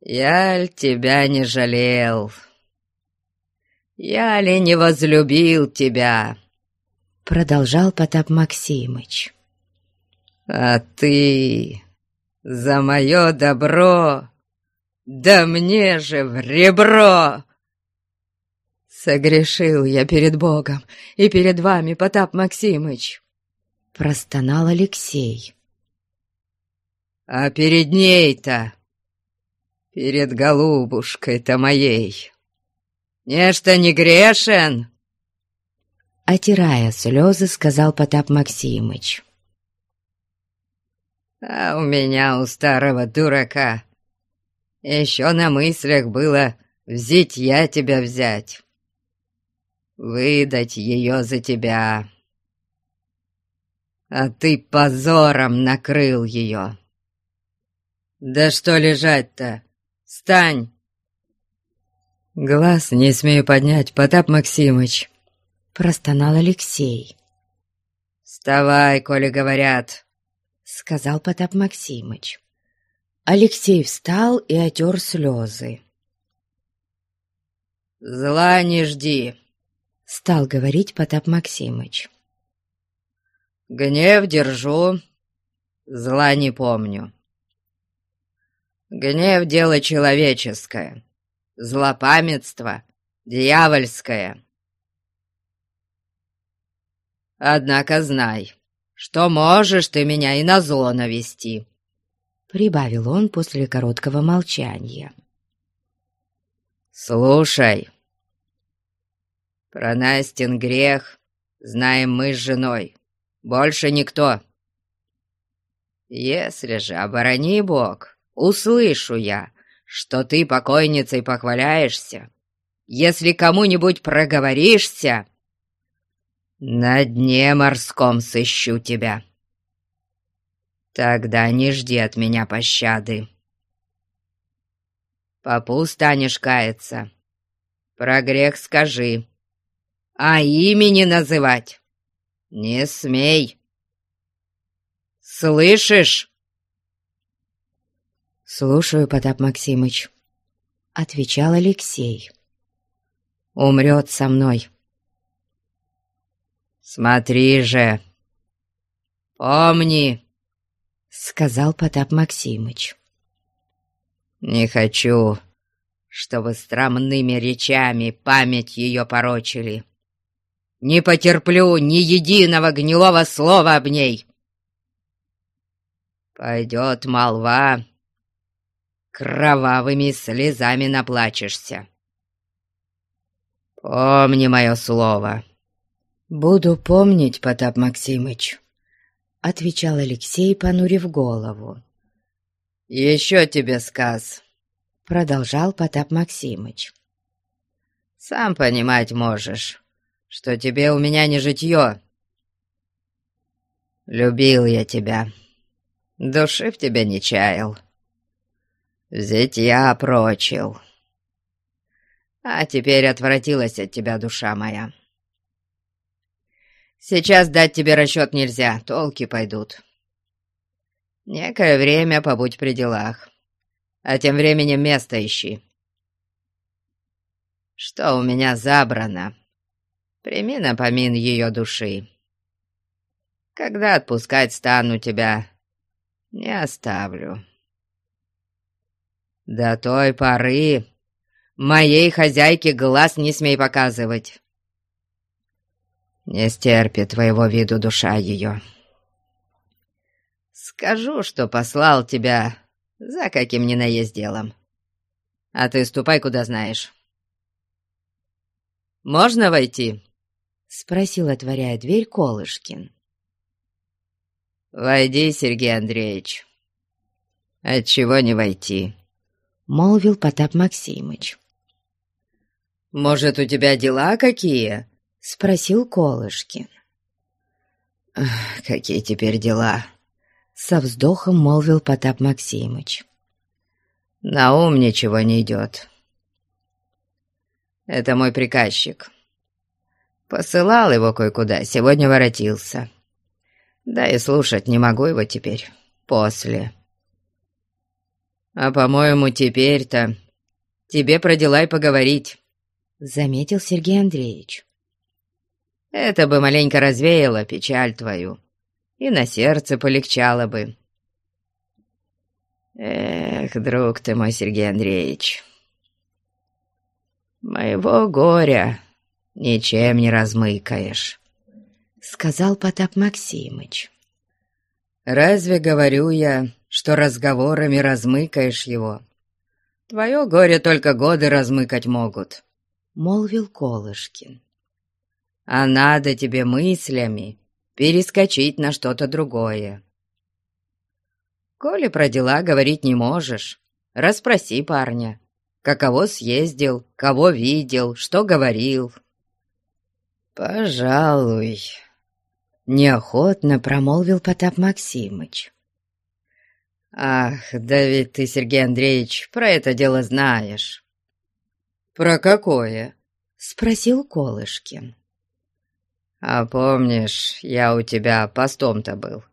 «Я ль тебя не жалел? Я ли не возлюбил тебя?» Продолжал Потап Максимыч. «А ты за мое добро, да мне же в ребро!» «Согрешил я перед Богом и перед вами, Потап Максимыч!» Простонал Алексей. «А перед ней-то перед голубушкой-то моей. Нечто не грешен?» Отирая слезы, сказал Потап Максимыч. «А у меня, у старого дурака, еще на мыслях было взять я тебя взять, выдать ее за тебя. А ты позором накрыл ее. Да что лежать-то? Встань!» «Глаз не смею поднять, Потап Максимыч!» Простонал Алексей. «Вставай, коли говорят!» Сказал Потап Максимыч. Алексей встал и отер слезы. «Зла не жди!» Стал говорить Потап Максимыч. «Гнев держу, зла не помню. Гнев — дело человеческое, злопамятство — дьявольское. Однако знай, что можешь ты меня и на зло навести», — прибавил он после короткого молчания. «Слушай, про Настин грех знаем мы с женой, больше никто. Если же, оборони Бог, услышу я, что ты покойницей похваляешься, если кому-нибудь проговоришься, на дне морском сыщу тебя. Тогда не жди от меня пощады. Попу станешь каяться. Про грех скажи, а имени называть не смей. Слышишь? «Слушаю, Потап Максимыч», — отвечал Алексей. «Умрет со мной». «Смотри же! Помни!» — сказал Потап Максимыч. «Не хочу, чтобы страмными речами память ее порочили. Не потерплю ни единого гнилого слова об ней. Пойдет молва, кровавыми слезами наплачешься. Помни мое слово». «Буду помнить, Потап Максимыч», — отвечал Алексей, понурив голову. «Еще тебе сказ», — продолжал Потап Максимыч. «Сам понимать можешь, что тебе у меня не житье. Любил я тебя, души в тебя не чаял. Взять я прочил. А теперь отвратилась от тебя душа моя. Сейчас дать тебе расчет нельзя, толки пойдут. Некое время побудь при делах, а тем временем место ищи. Что у меня забрано, прими напомин ее души. Когда отпускать стану тебя, не оставлю». До той поры моей хозяйке глаз не смей показывать. Не стерпит твоего виду душа ее. Скажу, что послал тебя за каким ни наесть делом. А ты ступай, куда знаешь. Можно войти?» — спросил, отворяя дверь, Колышкин. «Войди, Сергей Андреевич. Отчего не войти?» — молвил Потап Максимыч. «Может, у тебя дела какие?» — спросил Колышкин. «Какие теперь дела?» — со вздохом молвил Потап Максимыч. «На ум ничего не идет. Это мой приказчик. Посылал его кое-куда, сегодня воротился. Да и слушать не могу его теперь, после. А, по-моему, теперь-то тебе про дела и поговорить». — заметил Сергей Андреевич. Это бы маленько развеяло печаль твою, и на сердце полегчало бы. Эх, друг ты мой, Сергей Андреевич, моего горя ничем не размыкаешь, — сказал Потап Максимыч. Разве говорю я, что разговорами размыкаешь его? Твое горе только годы размыкать могут, — молвил Колышкин а надо тебе мыслями перескочить на что-то другое. Коли про дела говорить не можешь, расспроси парня, каково съездил, кого видел, что говорил. «Пожалуй», — неохотно промолвил Потап Максимыч. «Ах, да ведь ты, Сергей Андреевич, про это дело знаешь». «Про какое?» — спросил Колышкин. «А помнишь, я у тебя постом-то был?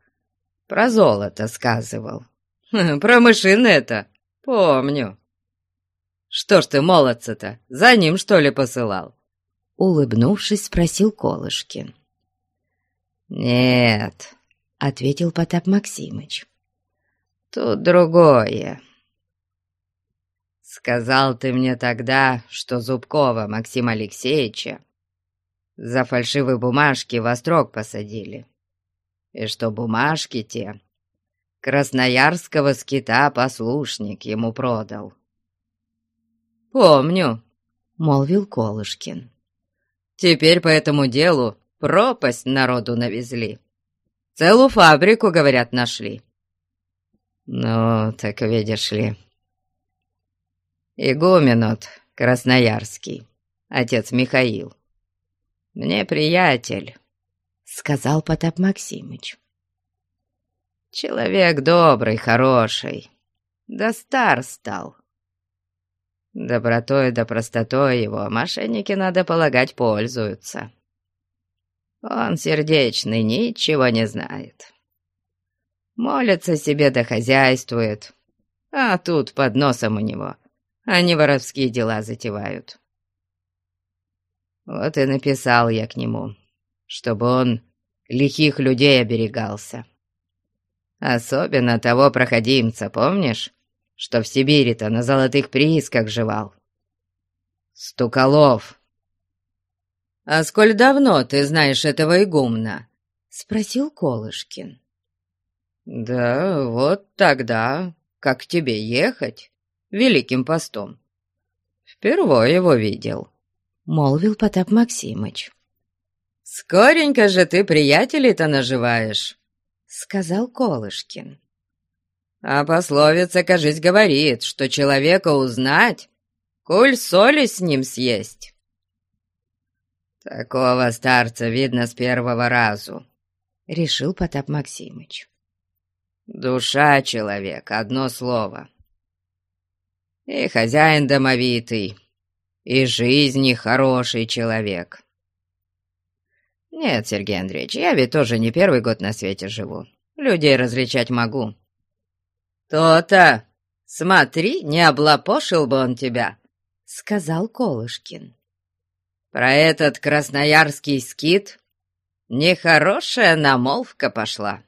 Про золото сказывал. Про мышин это? Помню. Что ж ты, молодца-то, за ним, что ли, посылал?» Улыбнувшись, спросил Колышкин. «Нет», — ответил Потап Максимыч. «Тут другое. Сказал ты мне тогда, что Зубкова Максима Алексеевича за фальшивые бумажки во строк посадили. И что бумажки те красноярского скита послушник ему продал. «Помню», — молвил Колышкин. «Теперь по этому делу пропасть народу навезли. Целую фабрику, говорят, нашли». «Ну, так видишь ли...» «Игуменот Красноярский, отец Михаил, мне приятель», — сказал Потап Максимыч. «Человек добрый, хороший, да стар стал. Добротой да простотой его мошенники, надо полагать, пользуются. Он сердечный, ничего не знает. Молится себе да хозяйствует, а тут под носом у него они воровские дела затевают». Вот и написал я к нему, чтобы он лихих людей оберегался. Особенно того проходимца, помнишь, что в Сибири-то на золотых приисках жевал? Стуколов. «А сколь давно ты знаешь этого игумна?» — спросил Колышкин. «Да вот тогда, как тебе ехать, Великим постом. Впервые его видел». — молвил Потап Максимыч. «Скоренько же ты приятелей-то наживаешь», — сказал Колышкин. «А пословица, кажись, говорит, что человека узнать, коль соли с ним съесть». «Такого старца видно с первого разу», — решил Потап Максимыч. «Душа человека, одно слово. И хозяин домовитый, и жизни хороший человек. Нет, Сергей Андреевич, я ведь тоже не первый год на свете живу. Людей различать могу. То-то! Смотри, не облапошил бы он тебя, — сказал Колышкин. Про этот красноярский скит нехорошая намолвка пошла.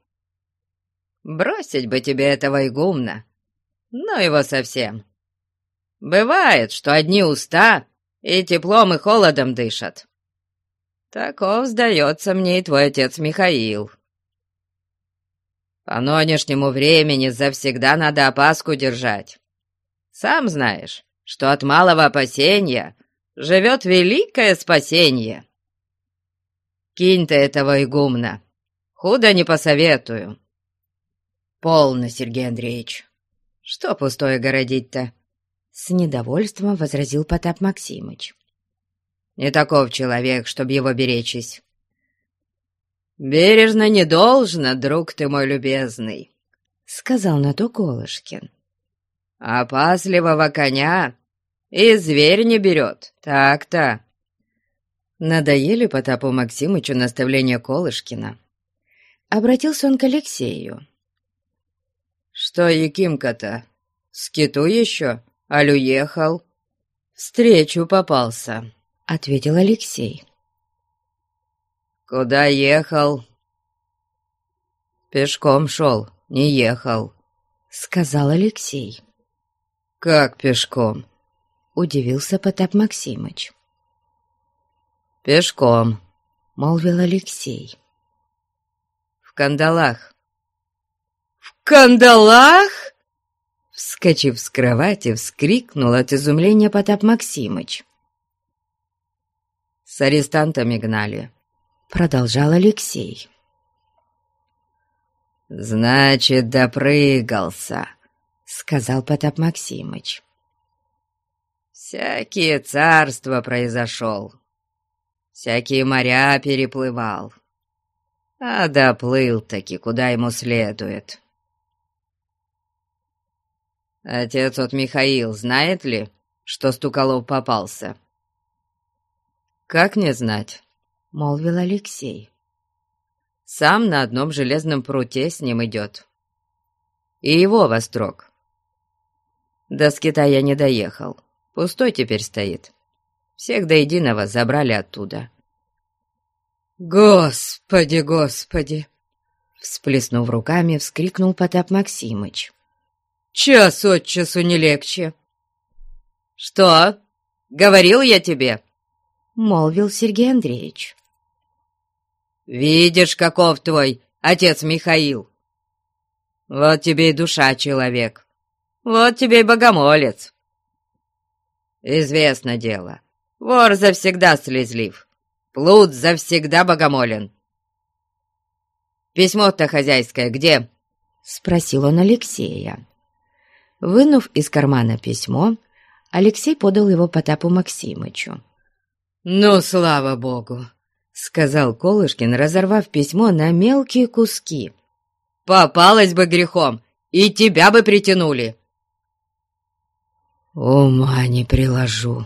Бросить бы тебе этого игумна, ну его совсем. Бывает, что одни уста и теплом, и холодом дышат. Таков, сдается мне, и твой отец Михаил. По нынешнему времени завсегда надо опаску держать. Сам знаешь, что от малого опасения живет великое спасение. Кинь ты этого игумна. Худо не посоветую. Полно, Сергей Андреевич. Что пустое городить-то? С недовольством возразил Потап Максимыч. Не таков человек, чтоб его беречись. «Бережно не должно, друг ты мой любезный», — сказал на то Колышкин. «Опасливого коня и зверь не берет, так-то». Надоели Потапу Максимычу наставления Колышкина. Обратился он к Алексею. «Что, Якимка-то, скиту еще, аль уехал?» «Встречу попался», — ответил Алексей. «Куда ехал?» «Пешком шел, не ехал», — сказал Алексей. «Как пешком?» — удивился Потап Максимыч. «Пешком», — молвил Алексей. «В кандалах». «В кандалах?» Вскочив с кровати, вскрикнул от изумления Потап Максимыч. «С арестантами гнали», — продолжал Алексей. «Значит, допрыгался», — сказал Потап Максимыч. «Всякие царства произошел, всякие моря переплывал, а доплыл-таки, куда ему следует». «Отец от Михаил знает ли, что Стуколов попался?» «Как не знать?» — молвил Алексей. «Сам на одном железном пруте с ним идет. И его вострок. До скита я не доехал. Пустой теперь стоит. Всех до единого забрали оттуда». «Господи, господи!» Всплеснув руками, вскрикнул Потап Максимыч. «Час от часу не легче!» «Что? Говорил я тебе?» — молвил Сергей Андреевич. «Видишь, каков твой отец Михаил? Вот тебе и душа человек, вот тебе и богомолец. Известно дело, вор завсегда слезлив, плут завсегда богомолен. Письмо-то хозяйское где?» — спросил он Алексея. Вынув из кармана письмо, Алексей подал его Потапу Максимычу. «Ну, слава богу!» — сказал Колышкин, разорвав письмо на мелкие куски. «Попалась бы грехом, и тебя бы притянули!» «Ума не приложу!»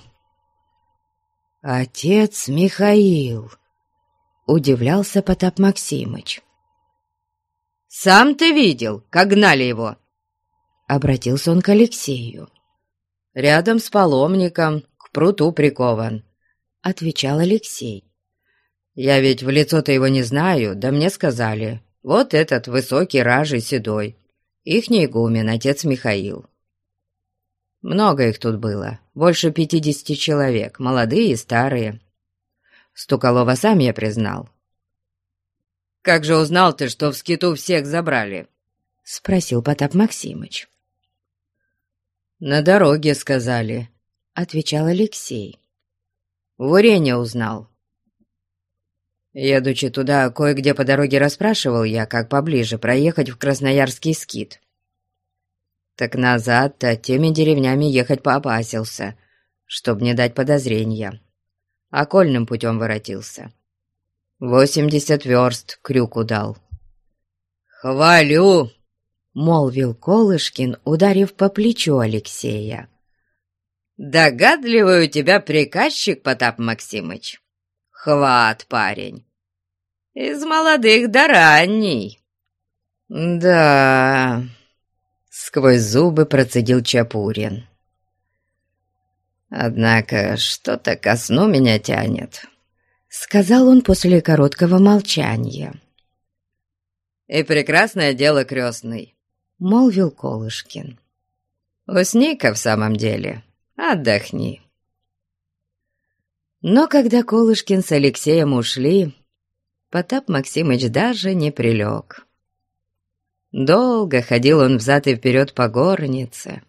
«Отец Михаил!» — удивлялся Потап Максимыч. «Сам ты видел, как гнали его?» Обратился он к Алексею. «Рядом с паломником, к пруту прикован. — отвечал Алексей. «Я ведь в лицо-то его не знаю, да мне сказали. Вот этот высокий, ражий, седой. Ихний игумен, отец Михаил. Много их тут было, больше пятидесяти человек, молодые и старые. Стуколова сам я признал. «Как же узнал ты, что в скиту всех забрали?» — спросил Потап Максимыч. «На дороге сказали», — отвечал Алексей. В узнал. Едучи туда, кое-где по дороге расспрашивал я, как поближе проехать в Красноярский скит. Так назад-то теми деревнями ехать поопасился, чтоб не дать подозрения. Окольным путем воротился. Восемьдесят верст крюку дал. «Хвалю!» — молвил Колышкин, ударив по плечу Алексея. «Догадливый у тебя приказчик, Потап Максимыч. Хват, парень. Из молодых до ранней». «Да...» — сквозь зубы процедил Чапурин. «Однако что-то ко сну меня тянет», — сказал он после короткого молчания. «И прекрасное дело, крестный», — молвил Колышкин. «Усни-ка в самом деле». Отдохни». Но когда Колышкин с Алексеем ушли, Потап Максимыч даже не прилег. Долго ходил он взад и вперед по горнице,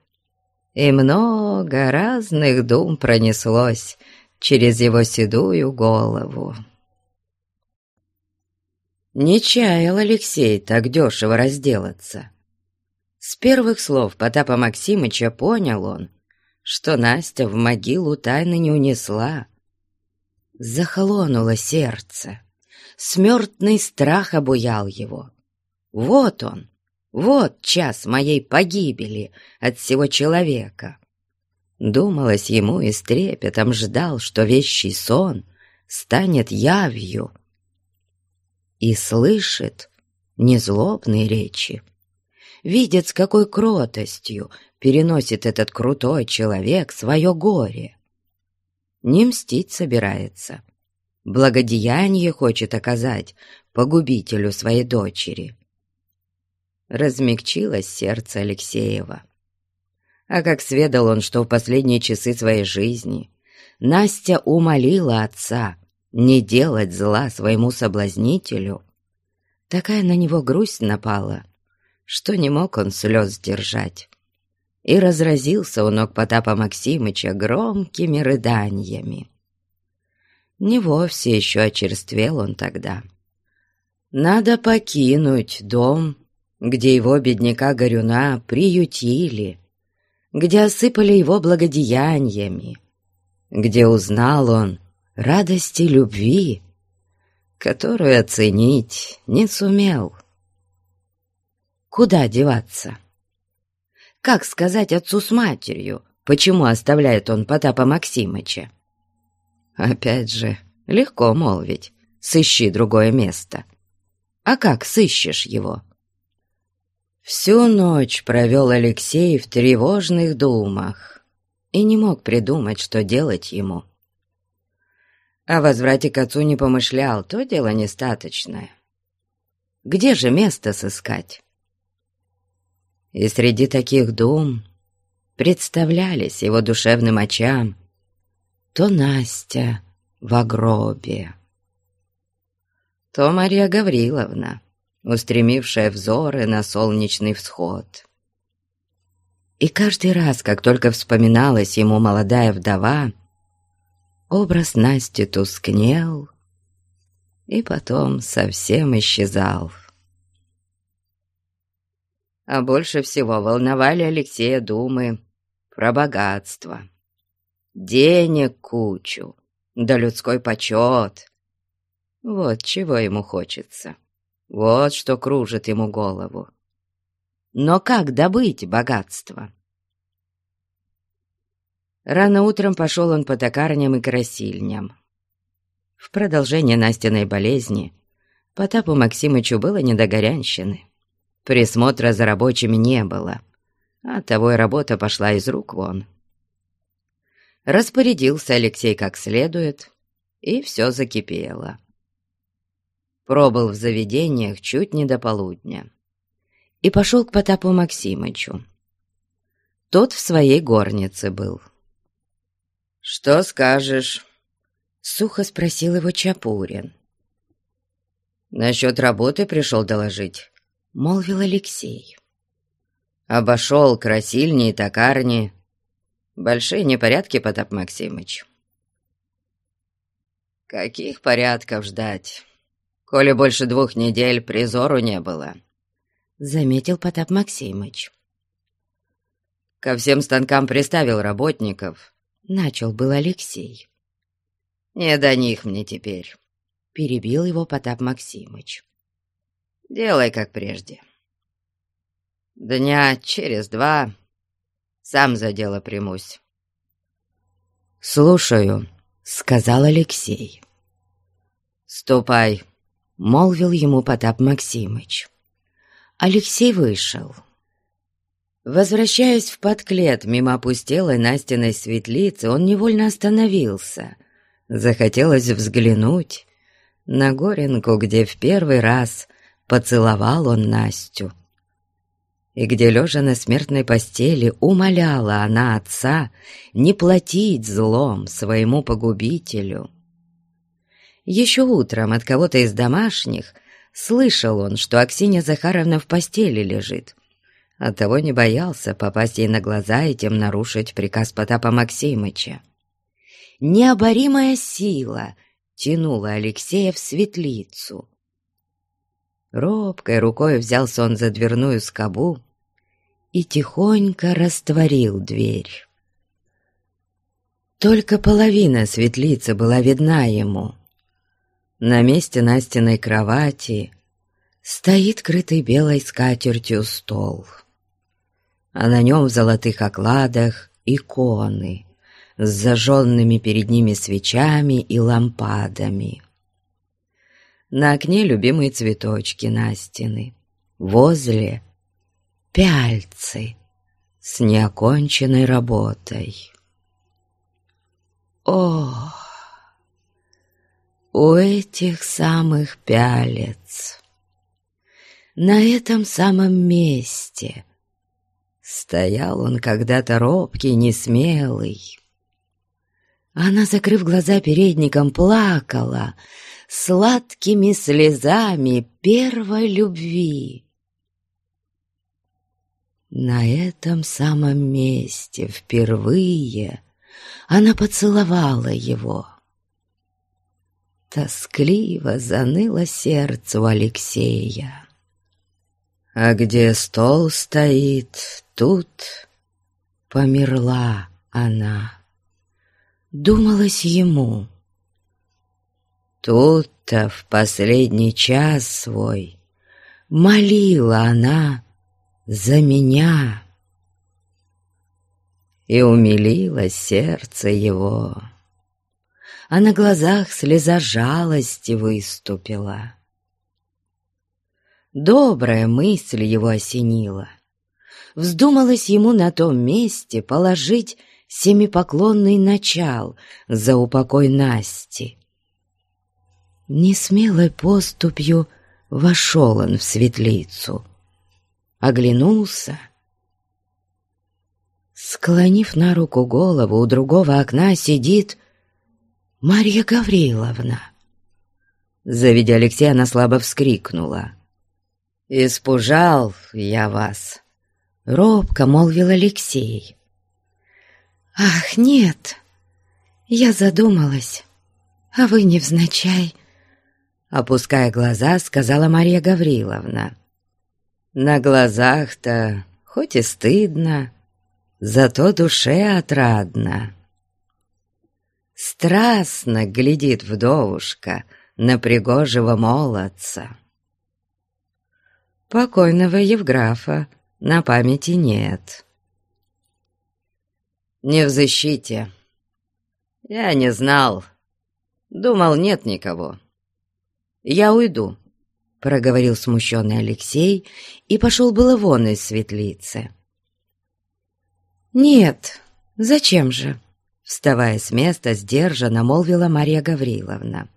и много разных дум пронеслось через его седую голову. Не чаял Алексей так дешево разделаться. С первых слов Потапа Максимыча понял он, что Настя в могилу тайны не унесла. Захолонуло сердце, смертный страх обуял его. Вот он, вот час моей погибели от всего человека. Думалось ему и с трепетом ждал, что вещий сон станет явью и слышит незлобные речи. Видит, с какой кротостью переносит этот крутой человек свое горе. Не мстить собирается, благодеяние хочет оказать погубителю своей дочери. Размягчилось сердце Алексеева. А как сведал он, что в последние часы своей жизни Настя умолила отца не делать зла своему соблазнителю, такая на него грусть напала, что не мог он слез сдержать. И разразился у ног Потапа Максимыча громкими рыданиями. Не вовсе еще очерствел он тогда. Надо покинуть дом, где его бедняка-горюна приютили, где осыпали его благодеяниями, где узнал он, радости любви, которую оценить не сумел. Куда деваться? Как сказать отцу с матерью, почему оставляет он Потапа Максимыча? Опять же, легко молвить, сыщи другое место. А как сыщешь его? Всю ночь провел Алексей в тревожных думах и не мог придумать, что делать ему. О возврате к отцу не помышлял, то дело нестаточное. Где же место сыскать? И среди таких дум представлялись его душевным очам то Настя в гробе, то Мария Гавриловна, устремившая взоры на солнечный всход. И каждый раз, как только вспоминалась ему молодая вдова, Образ Насти тускнел и потом совсем исчезал. А больше всего волновали Алексея думы про богатство. Денег кучу, да людской почет. Вот чего ему хочется. Вот что кружит ему голову. Но как добыть богатство? Рано утром пошел он по токарням и красильням. В продолжение Настиной болезни Потапу Максимычу было не до горянщины. Присмотра за рабочими не было, а того и работа пошла из рук вон. Распорядился Алексей как следует, и все закипело. Пробыл в заведениях чуть не до полудня и пошел к Потапу Максимычу. Тот в своей горнице был. «Что скажешь?» — сухо спросил его Чапурин. «Насчет работы пришел доложить», — молвил Алексей. «Обошел красильни и токарни. Большие непорядки, Потап Максимыч». «Каких порядков ждать, коли больше двух недель призору не было?» — заметил Потап Максимыч. «Ко всем станкам приставил работников» Начал был Алексей. «Не до них мне теперь», — перебил его Потап Максимыч. «Делай, как прежде. Дня через два сам за дело примусь». «Слушаю», — сказал Алексей. «Ступай», — молвил ему Потап Максимыч. Алексей вышел. Возвращаясь в подклет мимо опустелой Настиной светлицы, он невольно остановился. Захотелось взглянуть на горенку, где в первый раз поцеловал он Настю. И где, лежа на смертной постели, умоляла она отца не платить злом своему погубителю. Еще утром от кого-то из домашних слышал он, что Аксинья Захаровна в постели лежит, Оттого не боялся попасть ей на глаза и тем нарушить приказ Потапа Максимыча. Необоримая сила тянула Алексея в светлицу. Робкой рукой взялся он за дверную скобу и тихонько растворил дверь. Только половина светлицы была видна ему. На месте Настиной кровати стоит крытый белой скатертью стол, а на нем в золотых окладах иконы с зажженными перед ними свечами и лампадами. На окне любимые цветочки Настины, возле пяльцы с неоконченной работой. О, у этих самых пялец, на этом самом месте стоял он когда-то робкий, несмелый. Она, закрыв глаза передником, плакала сладкими слезами первой любви. На этом самом месте впервые она поцеловала его. Тоскливо заныло сердце у Алексея. А где стол стоит, тут померла она. Думалось ему. Тут-то в последний час свой молила она за меня. И умилило сердце его, а на глазах слеза жалости выступила. Добрая мысль его осенила. Вздумалось ему на том месте положить семипоклонный начал за упокой Насти. Несмелой поступью вошел он в светлицу — оглянулся. Склонив на руку голову, у другого окна сидит Марья Гавриловна. Завидя Алексея, она слабо вскрикнула. «Испужал я вас!» — робко молвил Алексей. «Ах, нет! Я задумалась, а вы невзначай!» Опуская глаза, сказала Марья Гавриловна. На глазах-то хоть и стыдно, зато душе отрадно. Страстно глядит вдовушка на пригожего молодца. Покойного Евграфа на памяти нет. Не в защите. Я не знал. Думал, нет никого. Я уйду проговорил смущенный Алексей и пошел было вон из светлицы. «Нет, зачем же?» Вставая с места, сдержанно молвила Мария Гавриловна.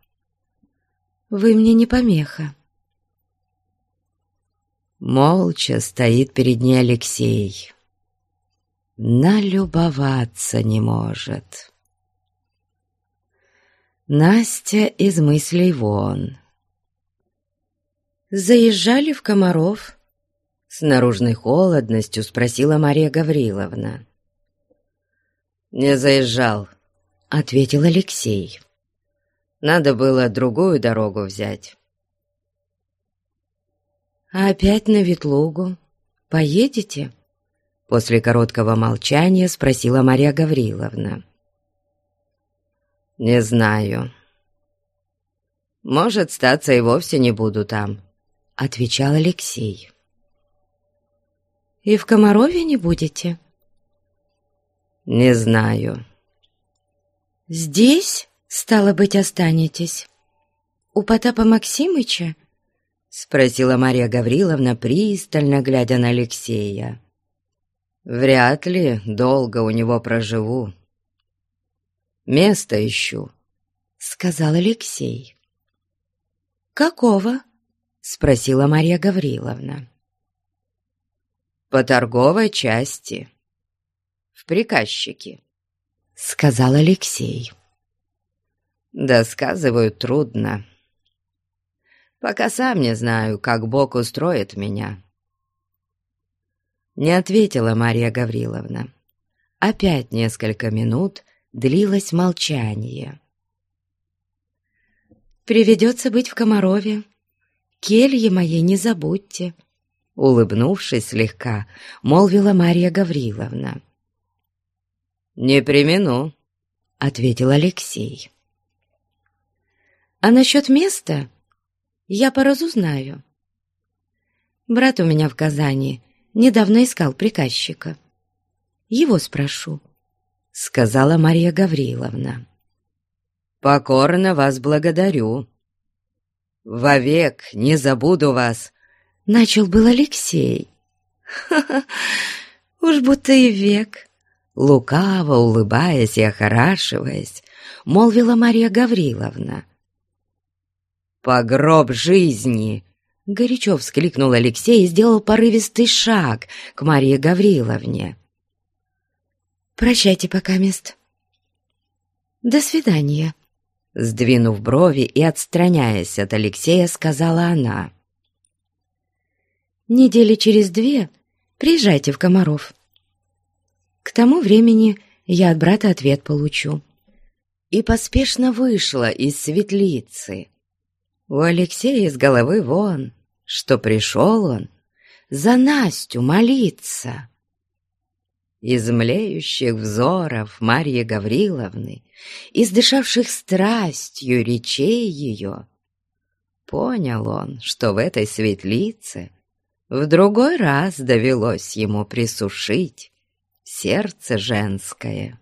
«Вы мне не помеха». Молча стоит перед ней Алексей. Налюбоваться не может. Настя из мыслей вон. «Заезжали в Комаров?» С наружной холодностью спросила Мария Гавриловна. «Не заезжал», — ответил Алексей. «Надо было другую дорогу взять». «А опять на Ветлугу? Поедете?» После короткого молчания спросила Мария Гавриловна. «Не знаю. Может, статься и вовсе не буду там», — отвечал Алексей. «И в Комарове не будете?» «Не знаю». «Здесь, стало быть, останетесь? У Потапа Максимыча?» — спросила Мария Гавриловна, пристально глядя на Алексея. «Вряд ли долго у него проживу. Место ищу», — сказал Алексей. «Какого?» — спросила Марья Гавриловна. «По торговой части. В приказчике», — сказал Алексей. «Да сказывают трудно. Пока сам не знаю, как Бог устроит меня». Не ответила Марья Гавриловна. Опять несколько минут длилось молчание. «Приведется быть в Комарове», кельи моей не забудьте», — улыбнувшись слегка, молвила Марья Гавриловна. «Не примену», — ответил Алексей. «А насчет места я поразузнаю. Брат у меня в Казани недавно искал приказчика. Его спрошу», — сказала Марья Гавриловна. «Покорно вас благодарю. Вовек не забуду вас», — начал был Алексей. «Ха-ха, уж будто и век», — лукаво улыбаясь и охорашиваясь, молвила Марья Гавриловна. «Погроб жизни!» — горячо вскликнул Алексей и сделал порывистый шаг к Марье Гавриловне. «Прощайте пока, мест. До свидания». Сдвинув брови и отстраняясь от Алексея, сказала она. «Недели через две приезжайте в Комаров. К тому времени я от брата ответ получу». И поспешно вышла из светлицы. У Алексея из головы вон, что пришел он за Настю молиться. Из млеющих взоров Марьи Гавриловны, издышавших страстью речей ее, понял он, что в этой светлице в другой раз довелось ему присушить сердце женское.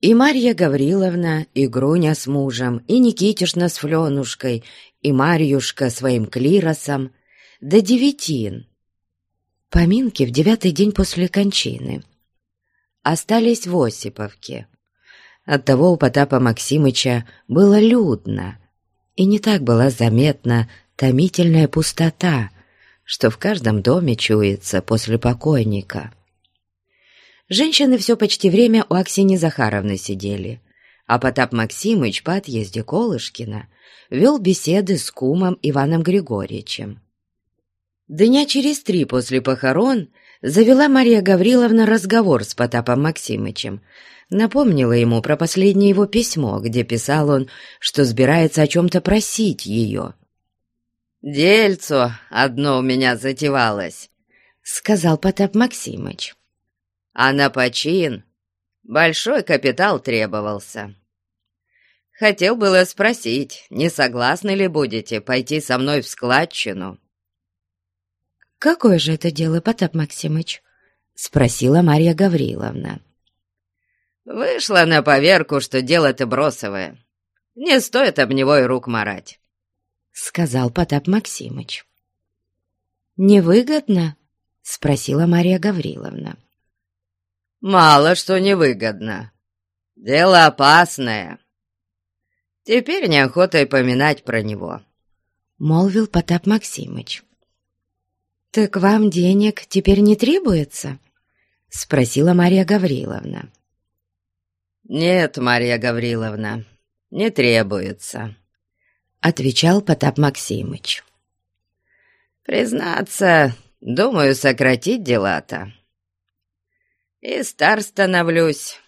И Марья Гавриловна, и Груня с мужем, и Никитишна с Фленушкой, и Марьюшка своим клиросом, до девятин. Поминки в девятый день после кончины. Остались в Осиповке. Оттого у Потапа Максимыча было людно, и не так была заметна томительная пустота, что в каждом доме чуется после покойника. Женщины все почти время у Аксини Захаровны сидели, а Потап Максимыч по отъезде Колышкина вел беседы с кумом Иваном Григорьевичем. Дня через три после похорон завела Мария Гавриловна разговор с Потапом Максимычем, напомнила ему про последнее его письмо, где писал он, что собирается о чем-то просить ее. «Дельцо одно у меня затевалось», — сказал Потап Максимыч а на почин большой капитал требовался. Хотел было спросить, не согласны ли будете пойти со мной в складчину?» «Какое же это дело, Потап Максимыч?» — спросила Марья Гавриловна. «Вышло на поверку, что дело-то бросовое. Не стоит об него и рук марать», — сказал Потап Максимыч. «Невыгодно?» — спросила Марья Гавриловна. Мало что невыгодно. Дело опасное. Теперь неохота и поминать про него», — молвил Потап Максимыч. «Так вам денег теперь не требуется?» — спросила Марья Гавриловна. «Нет, Марья Гавриловна, не требуется», — отвечал Потап Максимыч. «Признаться, думаю, сократить дела-то и стар становлюсь,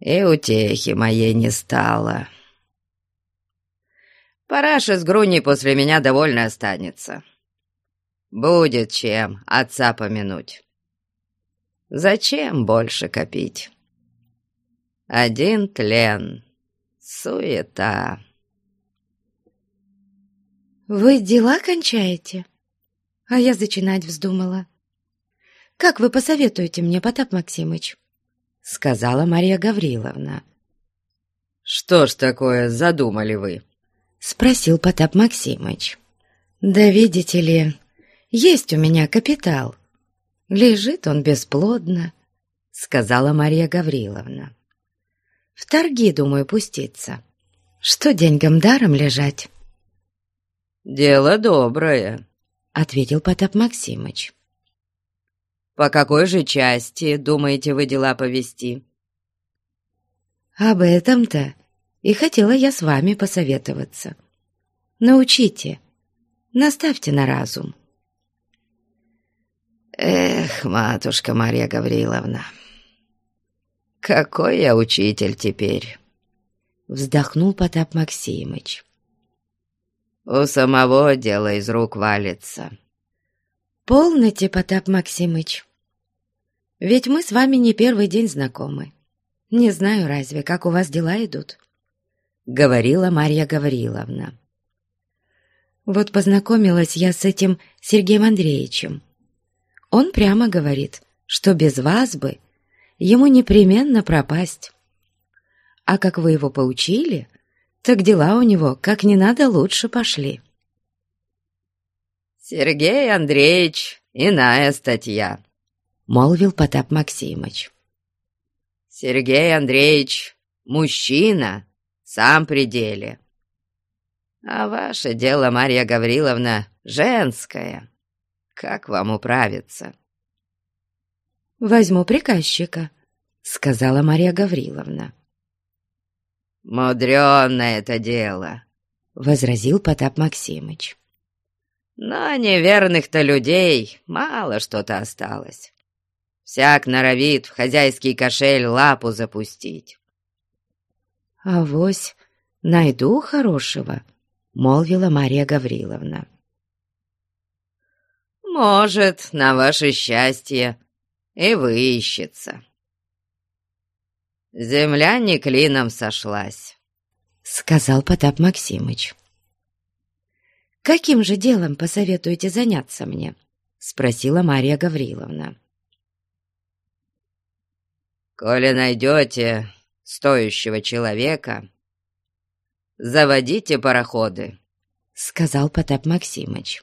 и утехи моей не стало. Параша с Груней после меня довольно останется. Будет чем отца помянуть. Зачем больше копить? Один тлен, суета. «Вы дела кончаете?» А я зачинать вздумала. Как вы посоветуете мне, Потап Максимыч?» — сказала Мария Гавриловна. «Что ж такое задумали вы?» — спросил Потап Максимыч. «Да видите ли, есть у меня капитал. Лежит он бесплодно», — сказала Мария Гавриловна. «В торги, думаю, пуститься. Что деньгам даром лежать?» «Дело доброе», — ответил Потап Максимыч. По какой же части думаете вы дела повести?» «Об этом-то и хотела я с вами посоветоваться. Научите, наставьте на разум». «Эх, матушка Марья Гавриловна, какой я учитель теперь!» Вздохнул Потап Максимыч. у самого дело из рук валится». «Полноте, Потап Максимыч. Ведь мы с вами не первый день знакомы. Не знаю, разве, как у вас дела идут?» — говорила Марья Гавриловна. «Вот познакомилась я с этим Сергеем Андреевичем. Он прямо говорит, что без вас бы ему непременно пропасть. А как вы его поучили, так дела у него как не надо лучше пошли». «Сергей Андреевич, иная статья», — молвил Потап Максимыч. «Сергей Андреевич, мужчина, сам при деле. А ваше дело, Марья Гавриловна, женское. Как вам управиться?» «Возьму приказчика», — сказала Марья Гавриловна. «Мудрёное это дело», — возразил Потап Максимыч. Но неверных-то людей мало что-то осталось. Всяк норовит в хозяйский кошель лапу запустить. «Авось найду хорошего», — молвила Мария Гавриловна. «Может, на ваше счастье и выищется». «Земля не клином сошлась», — сказал Потап Максимыч. «Каким же делом посоветуете заняться мне?» — спросила Мария Гавриловна. «Коли найдете стоящего человека, заводите пароходы», — сказал Потап Максимыч.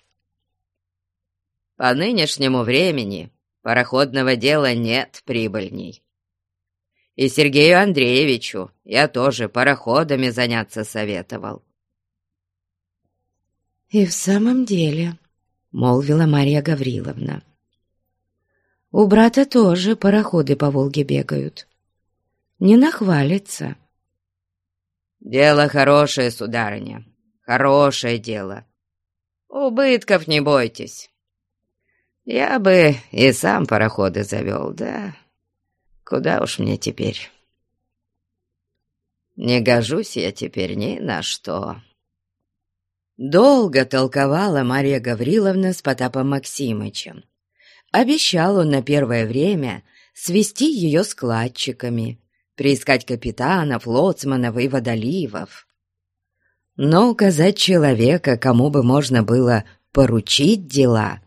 «По нынешнему времени пароходного дела нет прибыльней. И Сергею Андреевичу я тоже пароходами заняться советовал. «И в самом деле», — молвила Марья Гавриловна, «у брата тоже пароходы по Волге бегают. Не нахвалится». «Дело хорошее, сударыня, хорошее дело. Убытков не бойтесь. Я бы и сам пароходы завел, да? Куда уж мне теперь? Не гожусь я теперь ни на что». Долго толковала Мария Гавриловна с Потапом Максимычем. Обещал он на первое время свести ее складчиками, приискать капитанов, лоцманов и водоливов. Но указать человека, кому бы можно было поручить дела,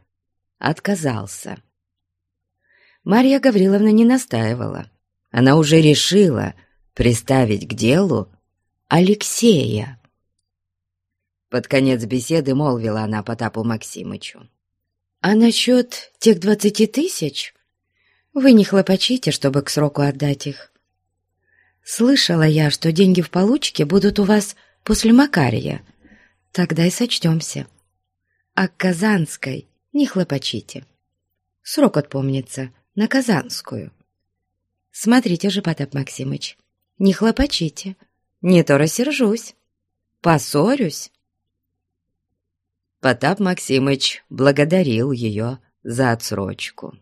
отказался. Марья Гавриловна не настаивала. Она уже решила приставить к делу Алексея. Под конец беседы молвила она Потапу Максимычу. «А насчет тех двадцати тысяч? Вы не хлопочите, чтобы к сроку отдать их. Слышала я, что деньги в получке будут у вас после Макария. Тогда и сочтемся. А к Казанской не хлопочите. Срок отпомнится на Казанскую. Смотрите же, Потап Максимыч, не хлопочите, не то рассержусь, поссорюсь». Потап Максимыч благодарил ее за отсрочку.